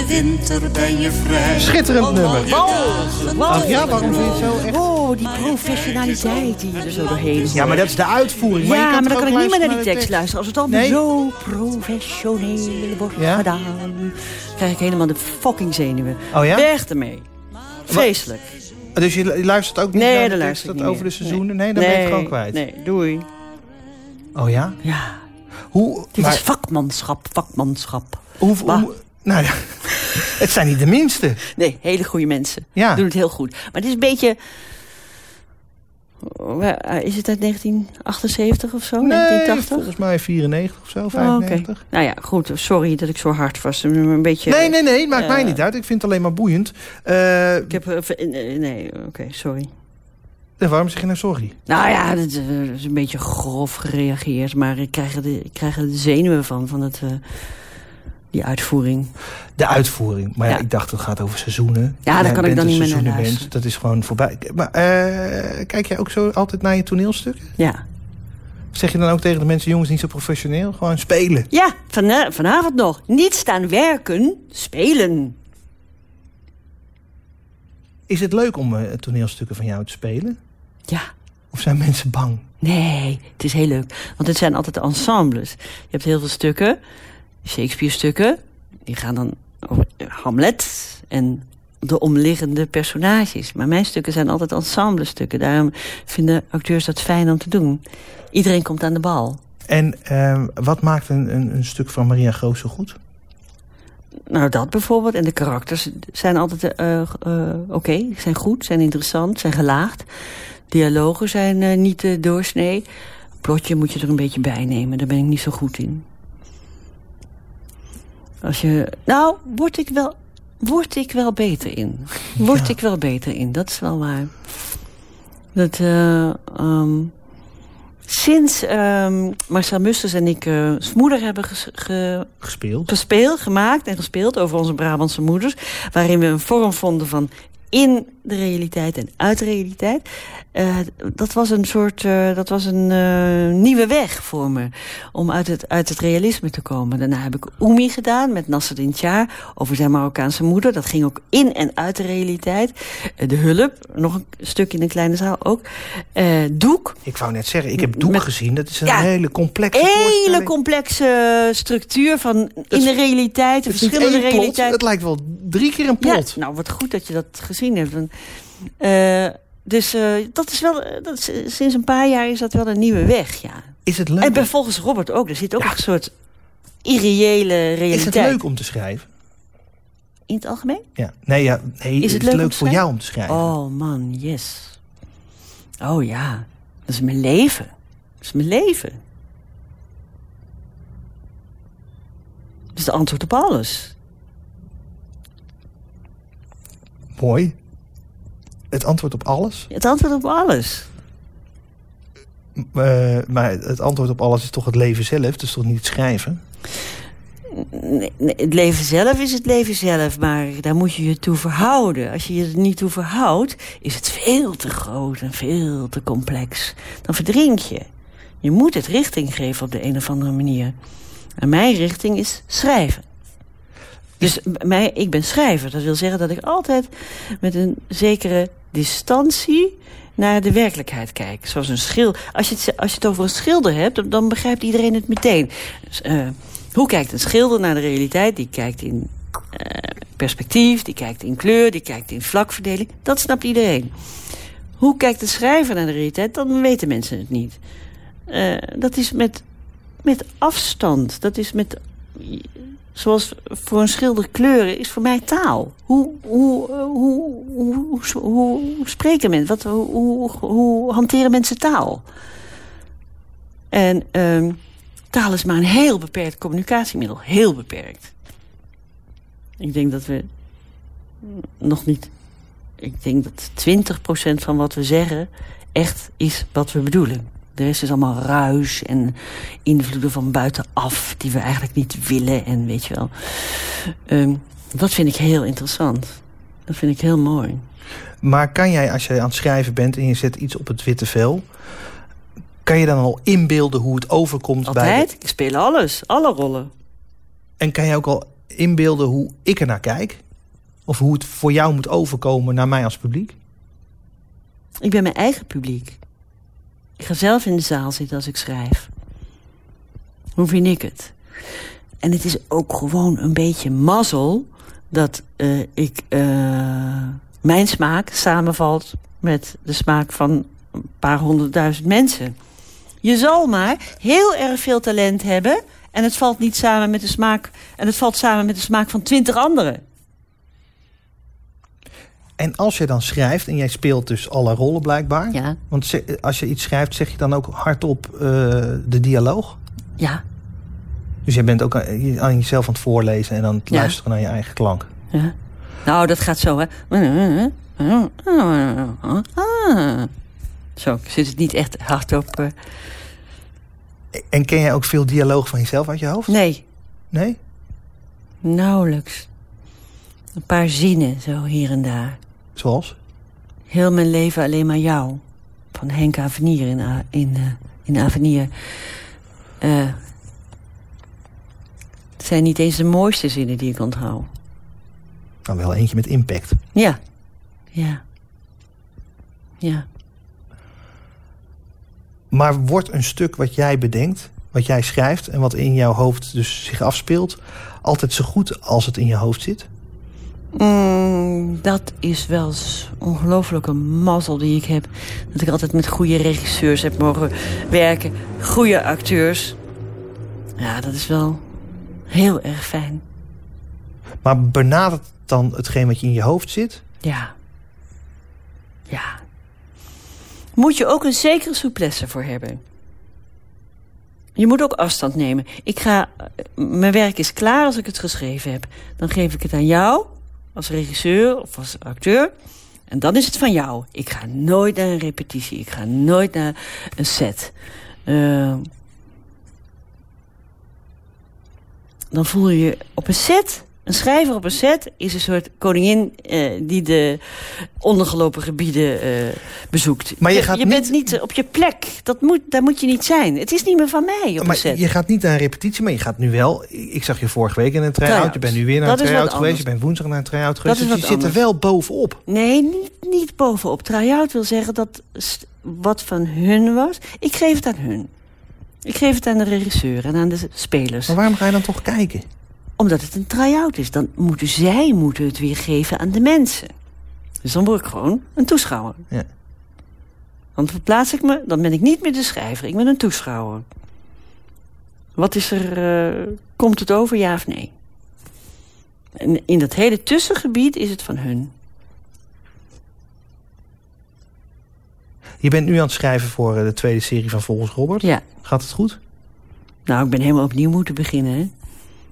De winter ben je vrij. Schitterend al nummer. Wow. Ach ja, waarom vind je het zo echt? Oh, die professionaliteit die je er zo doorheen hoort. Ja, maar dat is de uitvoering. Ja, maar dan kan ik niet meer naar die tekst luisteren. Als het allemaal Nee. zo professioneel wordt Ja? gedaan... krijg ik helemaal de fucking zenuwen. Oh ja? Weg ermee. Vreselijk. Dus je lu- luistert ook niet Nee, naar de tekst dat over de seizoenen? Nee, dan ben je het gewoon kwijt. Nee, doei. Oh ja? Ja, Hoe, dit maar, is vakmanschap, vakmanschap. hoe, hoe- nou ja, het zijn niet de minste. Nee, hele goede mensen. Ja. Doen het heel goed. Maar het is een beetje... Eh, Is het uit 1978 of zo? Nee, 1980? volgens mij 94 of zo, Oh, oké. 95. Nou ja, goed. Sorry dat ik zo hard was. Een beetje... Nee, nee, nee, maakt mij eh, niet uit. Ik vind het alleen maar boeiend. Eh, Ik heb... Nee, oké, sorry. waarom zeg je nou sorry? Nou ja, dat eh, is een beetje grof gereageerd. Maar ik krijg er de, ik krijg er de zenuwen van, van het, eh, die uitvoering. De uitvoering. Maar ja, Ja. ik dacht het gaat over seizoenen. Ja, daar kan ik dan niet meer naar. Dat is gewoon voorbij. Maar eh, kijk jij ook zo altijd naar je toneelstukken? Ja, Zeg je dan ook tegen de mensen, jongens, niet zo professioneel? Gewoon spelen. ja van, vanavond nog. Niet staan werken, spelen. Is het leuk om eh, toneelstukken van jou te spelen? Ja, Of zijn mensen bang? nee, het is heel leuk. Want het zijn altijd ensembles. Je hebt heel veel stukken, Shakespeare-stukken. Die gaan dan over Hamlet en de omliggende personages. Maar mijn stukken zijn altijd ensemblestukken. Daarom vinden acteurs dat fijn om te doen. Iedereen komt aan de bal. En eh, wat maakt een, een, een stuk van Maria Groos zo goed? Nou, dat bijvoorbeeld. En de karakters zijn altijd eh, eh, oké, zijn goed, zijn interessant, zijn gelaagd. Dialogen zijn eh, niet de doorsnee. Plotje moet je er een beetje bij nemen, daar ben ik niet zo goed in. Als je... Nou, word ik wel, word ik wel beter in. Word ik wel beter in, dat is wel waar. Dat, ehm, sinds ehm, Marcel Musters en ik eh Smoeder hebben ges- ge, Gespeeld? gespeeld, gemaakt en gespeeld over onze Brabantse moeders. Waarin we een vorm vonden van in de realiteit en uit de realiteit. Uh, dat was een soort, uh, dat was een uh, nieuwe weg voor me. Om uit het, uit het realisme te komen. Daarna heb ik Oemi gedaan met Nasser Tjaar over zijn Marokkaanse moeder. Dat ging ook in en uit de realiteit. de Hulp, nog een stuk in een kleine zaal ook. Doek. Ik wou net zeggen, ik heb Doek met, gezien. Dat is een ja, hele complexe Hele complexe structuur van in de realiteit. De verschillende realiteiten. Het lijkt wel drie keer een plot. Ja, nou, wat goed dat je dat gezien hebt. Uh, dus uh, dat is wel, dat is, sinds een paar jaar is dat wel een nieuwe weg, ja. Is het leuk? En bij volgens Robert ook. Er zit ook ja. een soort irreële realiteit. Is het leuk om te schrijven? In het algemeen? Ja. Nee, ja, nee is het, leuk, leuk voor jou om te schrijven? Oh man, yes. Oh ja, dat is mijn leven. Dat is mijn leven. Dat is het antwoord op alles. Mooi. Het antwoord op alles? Het antwoord op alles. Uh, maar het antwoord op alles is toch het leven zelf? Dus toch niet schrijven? Nee, nee, het leven zelf is het leven zelf, maar daar moet je je toe verhouden. Als je je er niet toe verhoudt, is het veel te groot en veel te complex. Dan verdrink je. Je moet het richting geven op de een of andere manier. En mijn richting is schrijven. Dus mij, ik ben schrijver. Dat wil zeggen dat ik altijd met een zekere distantie naar de werkelijkheid kijk. Zoals een schil. Als je het, als je het over een schilder hebt, dan begrijpt iedereen het meteen. Dus, uh, hoe kijkt een schilder naar de realiteit? Die kijkt in uh, perspectief, die kijkt in kleur, die kijkt in vlakverdeling. Dat snapt iedereen. Hoe kijkt de schrijver naar de realiteit? Dan weten mensen het niet. Uh, dat is met, met afstand. Dat is met zoals voor een schilder kleuren, is voor mij taal. Hoe, hoe, hoe, spreken mensen? Wat, hoe, hoe, hanteren mensen taal? En um, taal is maar een heel beperkt communicatiemiddel. Heel beperkt. Ik denk dat we nog niet... Ik denk dat 20% van wat we zeggen echt is wat we bedoelen. De rest is allemaal ruis en invloeden van buitenaf... die we eigenlijk niet willen en weet je wel. Um, dat vind ik heel interessant. Dat vind ik heel mooi. Maar kan jij, als je aan het schrijven bent en je zet iets op het witte vel... kan je dan al inbeelden hoe het overkomt Altijd. bij... Altijd, ik speel alles, alle rollen. En kan jij ook al inbeelden hoe ik er naar kijk? Of hoe het voor jou moet overkomen naar mij als publiek? Ik ben mijn eigen publiek. Ik ga zelf in de zaal zitten als ik schrijf. Hoe vind ik het? En het is ook gewoon een beetje mazzel dat uh, ik uh, mijn smaak samenvalt met de smaak van een paar honderdduizend mensen. Je zal maar heel erg veel talent hebben en het valt niet samen met de smaak en het valt samen met de smaak van twintig anderen. En als je dan schrijft en jij speelt dus alle rollen blijkbaar. Ja. Want als je iets schrijft, zeg je dan ook hardop uh, de dialoog? Ja. Dus jij bent ook aan jezelf aan het voorlezen en aan het ja. luisteren naar je eigen klank. Ja. Nou, dat gaat zo, hè. Zo, zit het niet echt hardop. Uh... En ken jij ook veel dialoog van jezelf uit je hoofd? Nee. Nee? Nauwelijks. Een paar zinnen, zo hier en daar. Zoals? Heel mijn leven alleen maar jou. Van Henk Avenier in, in, uh, in Avenier. Uh, het zijn niet eens de mooiste zinnen die ik onthoud. Nou, wel eentje met impact. Ja. Ja. Ja. Maar wordt een stuk wat jij bedenkt, wat jij schrijft... en wat in jouw hoofd dus zich afspeelt... altijd zo goed als het in je hoofd zit? Mm, dat is wel ongelooflijke mazzel die ik heb. Dat ik altijd met goede regisseurs heb mogen werken. Goede acteurs. Ja, dat is wel heel erg fijn. Maar benadert dan hetgeen wat je in je hoofd zit? Ja. Ja. Moet je ook een zekere souplesse voor hebben. Je moet ook afstand nemen. Ik ga, mijn werk is klaar als ik het geschreven heb. Dan geef ik het aan jou als regisseur of als acteur. En dan is het van jou. Ik ga nooit naar een repetitie. Ik ga nooit naar een set. Uh, dan voel je op een set Een schrijver op een set is een soort koningin eh, die de ondergelopen gebieden eh, bezoekt. Maar je gaat je bent niet op je plek. Dat moet, daar moet je niet zijn. Het is niet meer van mij op maar een set. je gaat niet naar een repetitie, maar je gaat nu wel... Ik zag je vorige week in een try-out. Je bent nu weer naar Dat een try-out geweest. Je bent woensdag naar een try-out geweest. Dus je zit er wel bovenop. Nee, niet, niet bovenop. Try-out wil zeggen dat wat van hun was... Ik geef het aan hun. Ik geef het aan de regisseur en aan de spelers. Maar waarom ga je dan toch kijken? Omdat het een try-out is. Dan moeten zij moeten het weer geven aan de mensen. Dus dan word ik gewoon een toeschouwer. Ja. Want verplaats ik me, dan ben ik niet meer de schrijver. Ik ben een toeschouwer. Wat is er... eh, komt het over, ja of nee? En in dat hele tussengebied is het van hun. Je bent nu aan het schrijven voor eh, de tweede serie van Volgens Robert. Ja. Gaat het goed? Nou, ik ben helemaal opnieuw moeten beginnen, hè?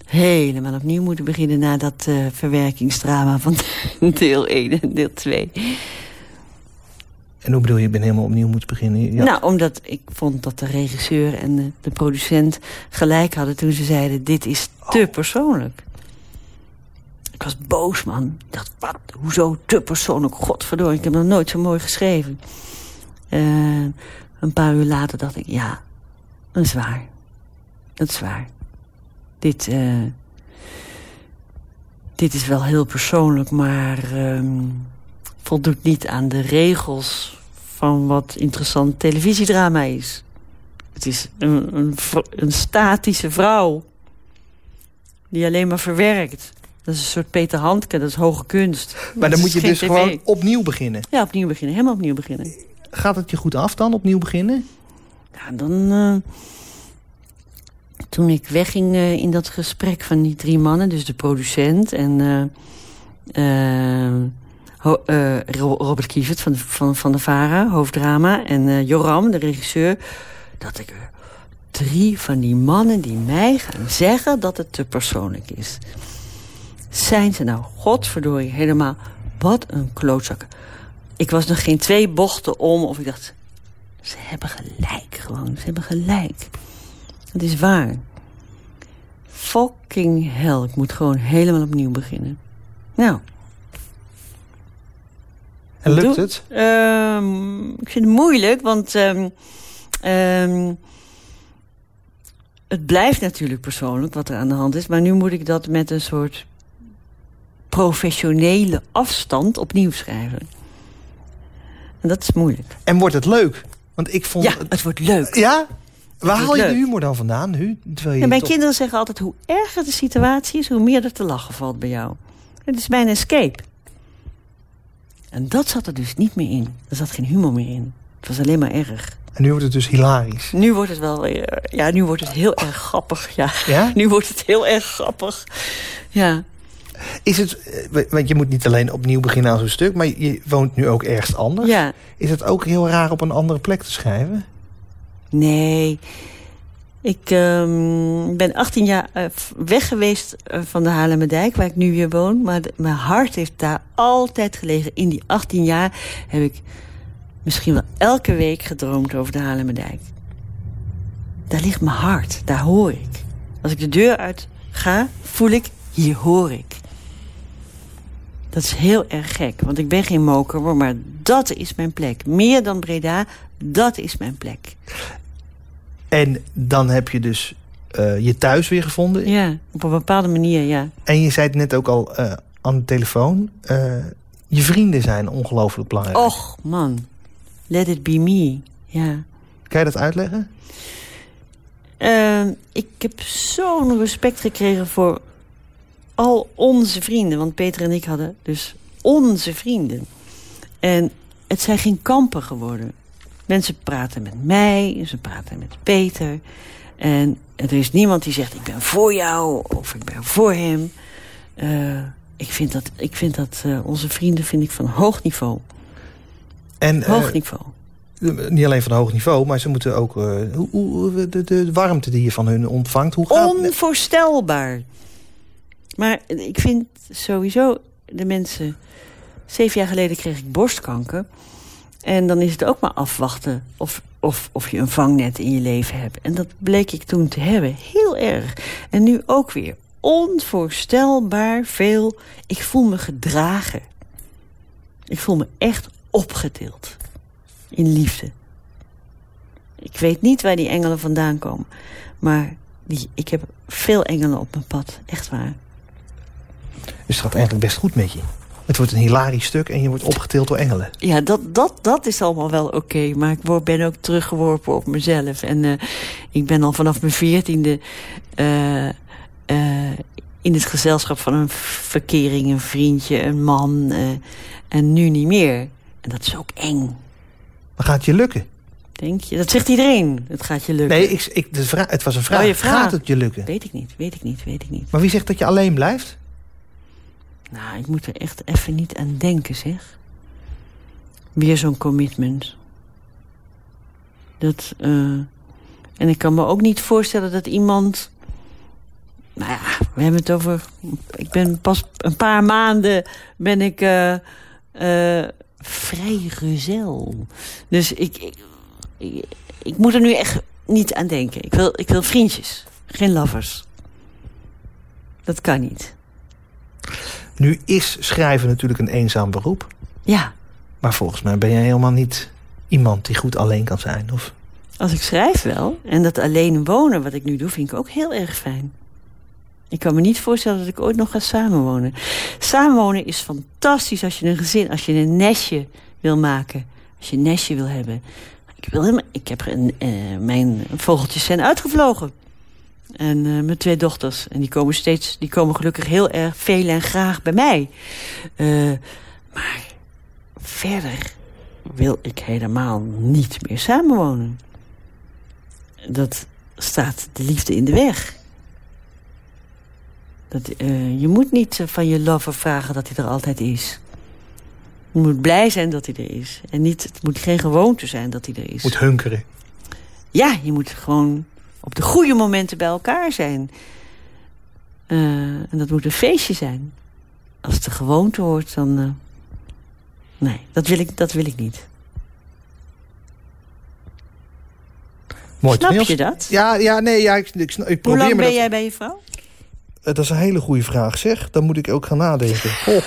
Helemaal opnieuw moeten beginnen na dat eh, verwerkingsdrama van deel 1 en deel 2. En hoe bedoel je, je bent helemaal opnieuw moeten beginnen? Ja. Nou, omdat ik vond dat de regisseur en de, de producent gelijk hadden toen ze zeiden... dit is te persoonlijk. Ik was boos, man. Ik dacht, wat? Hoezo te persoonlijk? Godverdorie, ik heb nog nooit zo mooi geschreven. Eh, een paar uur later dacht ik, ja, dat is waar. Dat is waar. Dit, eh, dit is wel heel persoonlijk, maar ehm, voldoet niet aan de regels van wat interessant televisiedrama is. Het is een, een, een statische vrouw die alleen maar verwerkt. Dat is een soort Peter Handke, dat is hoge kunst. maar dan moet je dus tv. gewoon opnieuw beginnen. Ja, opnieuw beginnen, helemaal opnieuw beginnen. Gaat het je goed af dan, opnieuw beginnen? Ja, dan... eh, toen ik wegging eh, in dat gesprek van die drie mannen... dus de producent en eh, eh, Robert Kievert van, van, van de VARA, hoofddrama... en Joram, de regisseur... dat ik drie van die mannen die mij gaan zeggen dat het te persoonlijk is. Zijn ze nou, godverdorie, helemaal... wat een klootzak. Ik was nog geen twee bochten om of ik dacht... Ze hebben gelijk gewoon. Ze hebben gelijk. Het is waar. Fucking hell. Ik moet gewoon helemaal opnieuw beginnen. Nou. En lukt Doe- het? Ehm, ik vind het moeilijk, want... ehm, ehm, het blijft natuurlijk persoonlijk wat er aan de hand is. Maar nu moet ik dat met een soort professionele afstand opnieuw schrijven. En dat is moeilijk. En wordt het leuk? Want ik vond... Ja, het wordt leuk. Ja? Waar haal je de humor dan vandaan nu? Terwijl je mijn toch- kinderen zeggen altijd, hoe erger de situatie is... hoe meer er te lachen valt bij jou. Het is mijn escape. En dat zat er dus niet meer in. Er zat geen humor meer in. Het was alleen maar erg. En nu wordt het dus hilarisch. Nu wordt het wel weer... Ja, nu wordt het heel erg grappig. Ja, Ja? nu wordt het heel erg grappig. Ja. Is het, eh, want je moet niet alleen opnieuw beginnen aan zo'n stuk... maar je woont nu ook ergens anders. Ja. Is het ook heel raar op een andere plek te schrijven? Nee. Ik ehm, ben 18 jaar eh, weg geweest eh, van de Haarlemmerdijk, waar ik nu weer woon. Maar mijn hart heeft daar altijd gelegen. In die 18 jaar heb ik misschien wel elke week gedroomd over de Haarlemmerdijk. Daar ligt mijn hart, daar hoor ik. Als ik de deur uit ga, voel ik, hier hoor ik. Dat is heel erg gek, want ik ben geen moker, maar dat is mijn plek. Meer dan Breda, dat is mijn plek. En dan heb je dus eh, je thuis weer gevonden. Ja, op een bepaalde manier, ja. En je zei het net ook al eh, aan de telefoon. eh, je vrienden zijn ongelooflijk belangrijk. Och, man. Let it be me. Ja. Kan je dat uitleggen? Ehm, ik heb zo'n respect gekregen voor al onze vrienden. Want Peter en ik hadden dus onze vrienden. En het zijn geen kampen geworden. Mensen praten met mij, ze praten met Peter. En er is niemand die zegt, ik ben voor jou of ik ben voor hem. Eh, ik vind dat, ik vind dat eh, onze vrienden vind ik van hoog niveau. En, eh, Hoog niveau. Niet alleen van hoog niveau, maar ze moeten ook... hoe, hoe, de, de warmte die je van hun ontvangt, hoe gaat Onvoorstelbaar. Maar ik vind sowieso de mensen... Zeven jaar geleden kreeg ik borstkanker. En dan is het ook maar afwachten of, of, of je een vangnet in je leven hebt. En dat bleek ik toen te hebben. Heel erg. En nu ook weer. onvoorstelbaar veel... Ik voel me gedragen. Ik voel me echt opgetild. In liefde. Ik weet niet waar die engelen vandaan komen. Maar die, ik heb veel engelen op mijn pad. Echt waar. Dus het gaat eigenlijk best goed met je. Het wordt een hilarisch stuk en je wordt opgetild door engelen. Ja, dat, dat, dat is allemaal wel oké. maar ik word, ben ook teruggeworpen op mezelf. En uh, ik ben al vanaf mijn veertiende... Uh, uh, in het gezelschap van een verkering, een vriendje, een man. en nu niet meer. En dat is ook eng. Maar gaat het je lukken? Denk je? Dat zegt iedereen. Het gaat je lukken. Nee, ik, ik, de vraag, het was een vraag. Oh, vraag. Gaat het je lukken? Weet ik niet, weet ik niet, weet ik niet. Maar wie zegt dat je alleen blijft? Nou, ik moet er echt even niet aan denken, zeg. Weer zo'n commitment. Dat, uh, en ik kan me ook niet voorstellen dat iemand... Nou ja, we hebben het over... Ik ben pas een paar maanden ben ik uh, uh, vrij gezel. Dus ik, ik, ik, ik, moet er nu echt niet aan denken. Ik wil, ik wil vriendjes, geen lovers. Dat kan niet. Nu is schrijven natuurlijk een eenzaam beroep. Ja. Maar volgens mij ben jij helemaal niet iemand die goed alleen kan zijn, of? Als ik schrijf wel. En dat alleen wonen, wat ik nu doe, vind ik ook heel erg fijn. Ik kan me niet voorstellen dat ik ooit nog ga samenwonen. Samenwonen is fantastisch als je een gezin, als je een nestje wil maken. Als je een nestje wil hebben. Ik, wil helemaal, ik heb een, uh, mijn vogeltjes zijn uitgevlogen. En uh, mijn twee dochters. En die komen steeds, die komen gelukkig heel erg veel en graag bij mij. Uh, maar verder wil ik helemaal niet meer samenwonen. Dat staat de liefde in de weg. Dat, uh, je moet niet van je lover vragen dat hij er altijd is. Je moet blij zijn dat hij er is. En niet, het moet geen gewoonte zijn dat hij er is. Moet hunkeren. Ja, je moet gewoon op de goede momenten bij elkaar zijn. Uh, en dat moet een feestje zijn. Als het de gewoonte wordt, dan... Uh, nee, dat wil ik, dat wil ik niet. Mooi Snap je dat? Ja, ja nee, ja, ik, ik, ik probeer Hoe lang ben dat... jij bij je vrouw? Dat is een hele goede vraag, zeg. Dan moet ik ook gaan nadenken. Oh.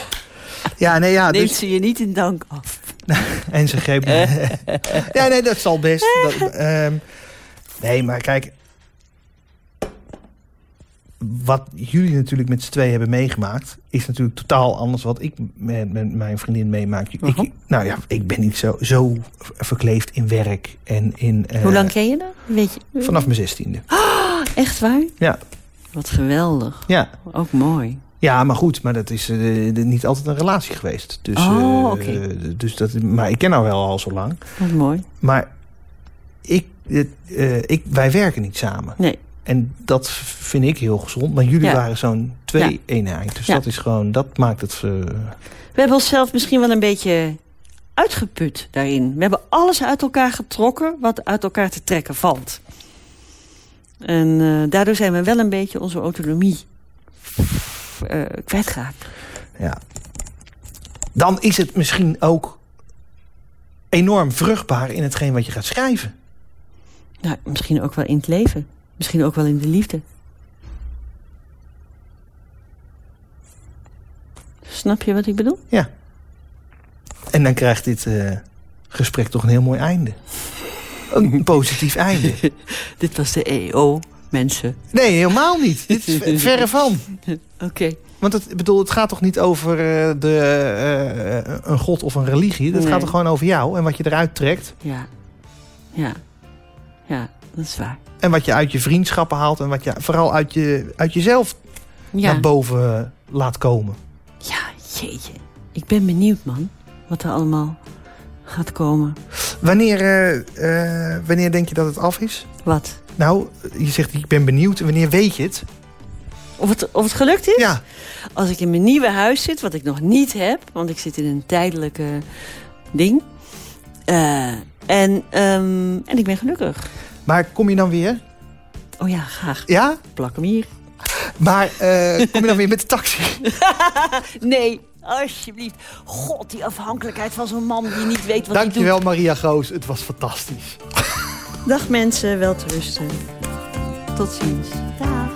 Ja, nee, ja. Neemt Dus... ze je niet in dank af. en ze greep me. ja, nee, dat zal best. Dat, um, nee, maar kijk. Wat jullie natuurlijk met z'n twee hebben meegemaakt... is natuurlijk totaal anders wat ik met, met mijn vriendin meemaak. Ik, -huh. nou ja, ik ben niet zo, zo verkleefd in werk en in... Uh, Hoe lang ken je dat? Weet je? Vanaf mijn zestiende. Oh, echt waar? Ja. Wat geweldig. Ja. Ook mooi. Ja, maar goed, maar dat is uh, niet altijd een relatie geweest. Dus, oh, uh, okay. dus dat, maar ik ken haar wel al zo lang. Wat mooi. Maar ik, ik, wij werken niet samen. Nee. En dat vind ik heel gezond. Maar jullie Ja. waren zo'n twee-eenheid. Dus Ja. dat is gewoon, dat maakt het... uh, We hebben onszelf misschien wel een beetje uitgeput daarin. We hebben alles uit elkaar getrokken wat uit elkaar te trekken valt. En uh, daardoor zijn we wel een beetje onze autonomie uh, kwijtgeraakt. Ja. Dan is het misschien ook enorm vruchtbaar in hetgeen wat je gaat schrijven. Nou, misschien ook wel in het leven. Misschien ook wel in de liefde. Snap je wat ik bedoel? Ja. En dan krijgt dit uh, gesprek toch een heel mooi einde. Een positief einde. dit was de EO, mensen. Nee, helemaal niet. Dit is verre van. Oké. Okay. Want het, bedoel, het gaat toch niet over uh, de, uh, een god of een religie. Het nee. gaat er gewoon over jou en wat je eruit trekt. Ja. Ja. Ja, dat is waar. En wat je uit je vriendschappen haalt. En wat je vooral uit, je, uit jezelf ja. naar boven laat komen. Ja, jeetje. Ik ben benieuwd, man. Wat er allemaal gaat komen. Wanneer, uh, wanneer denk je dat het af is? Wat? Nou, je zegt ik ben benieuwd. En wanneer weet je het? Of het, of het gelukt is? Ja. Als ik in mijn nieuwe huis zit, wat ik nog niet heb... want ik zit in een tijdelijke ding. Uh, en, um, en ik ben gelukkig. Maar kom je dan weer? Oh ja, graag. Ja? Plak hem hier. Maar uh, kom je dan weer met de taxi? nee, alsjeblieft. God, die afhankelijkheid van zo'n man die niet weet wat hij doet. Dankjewel Maria Goos, het was fantastisch. Dag mensen, wel te rusten. Tot ziens. Dag.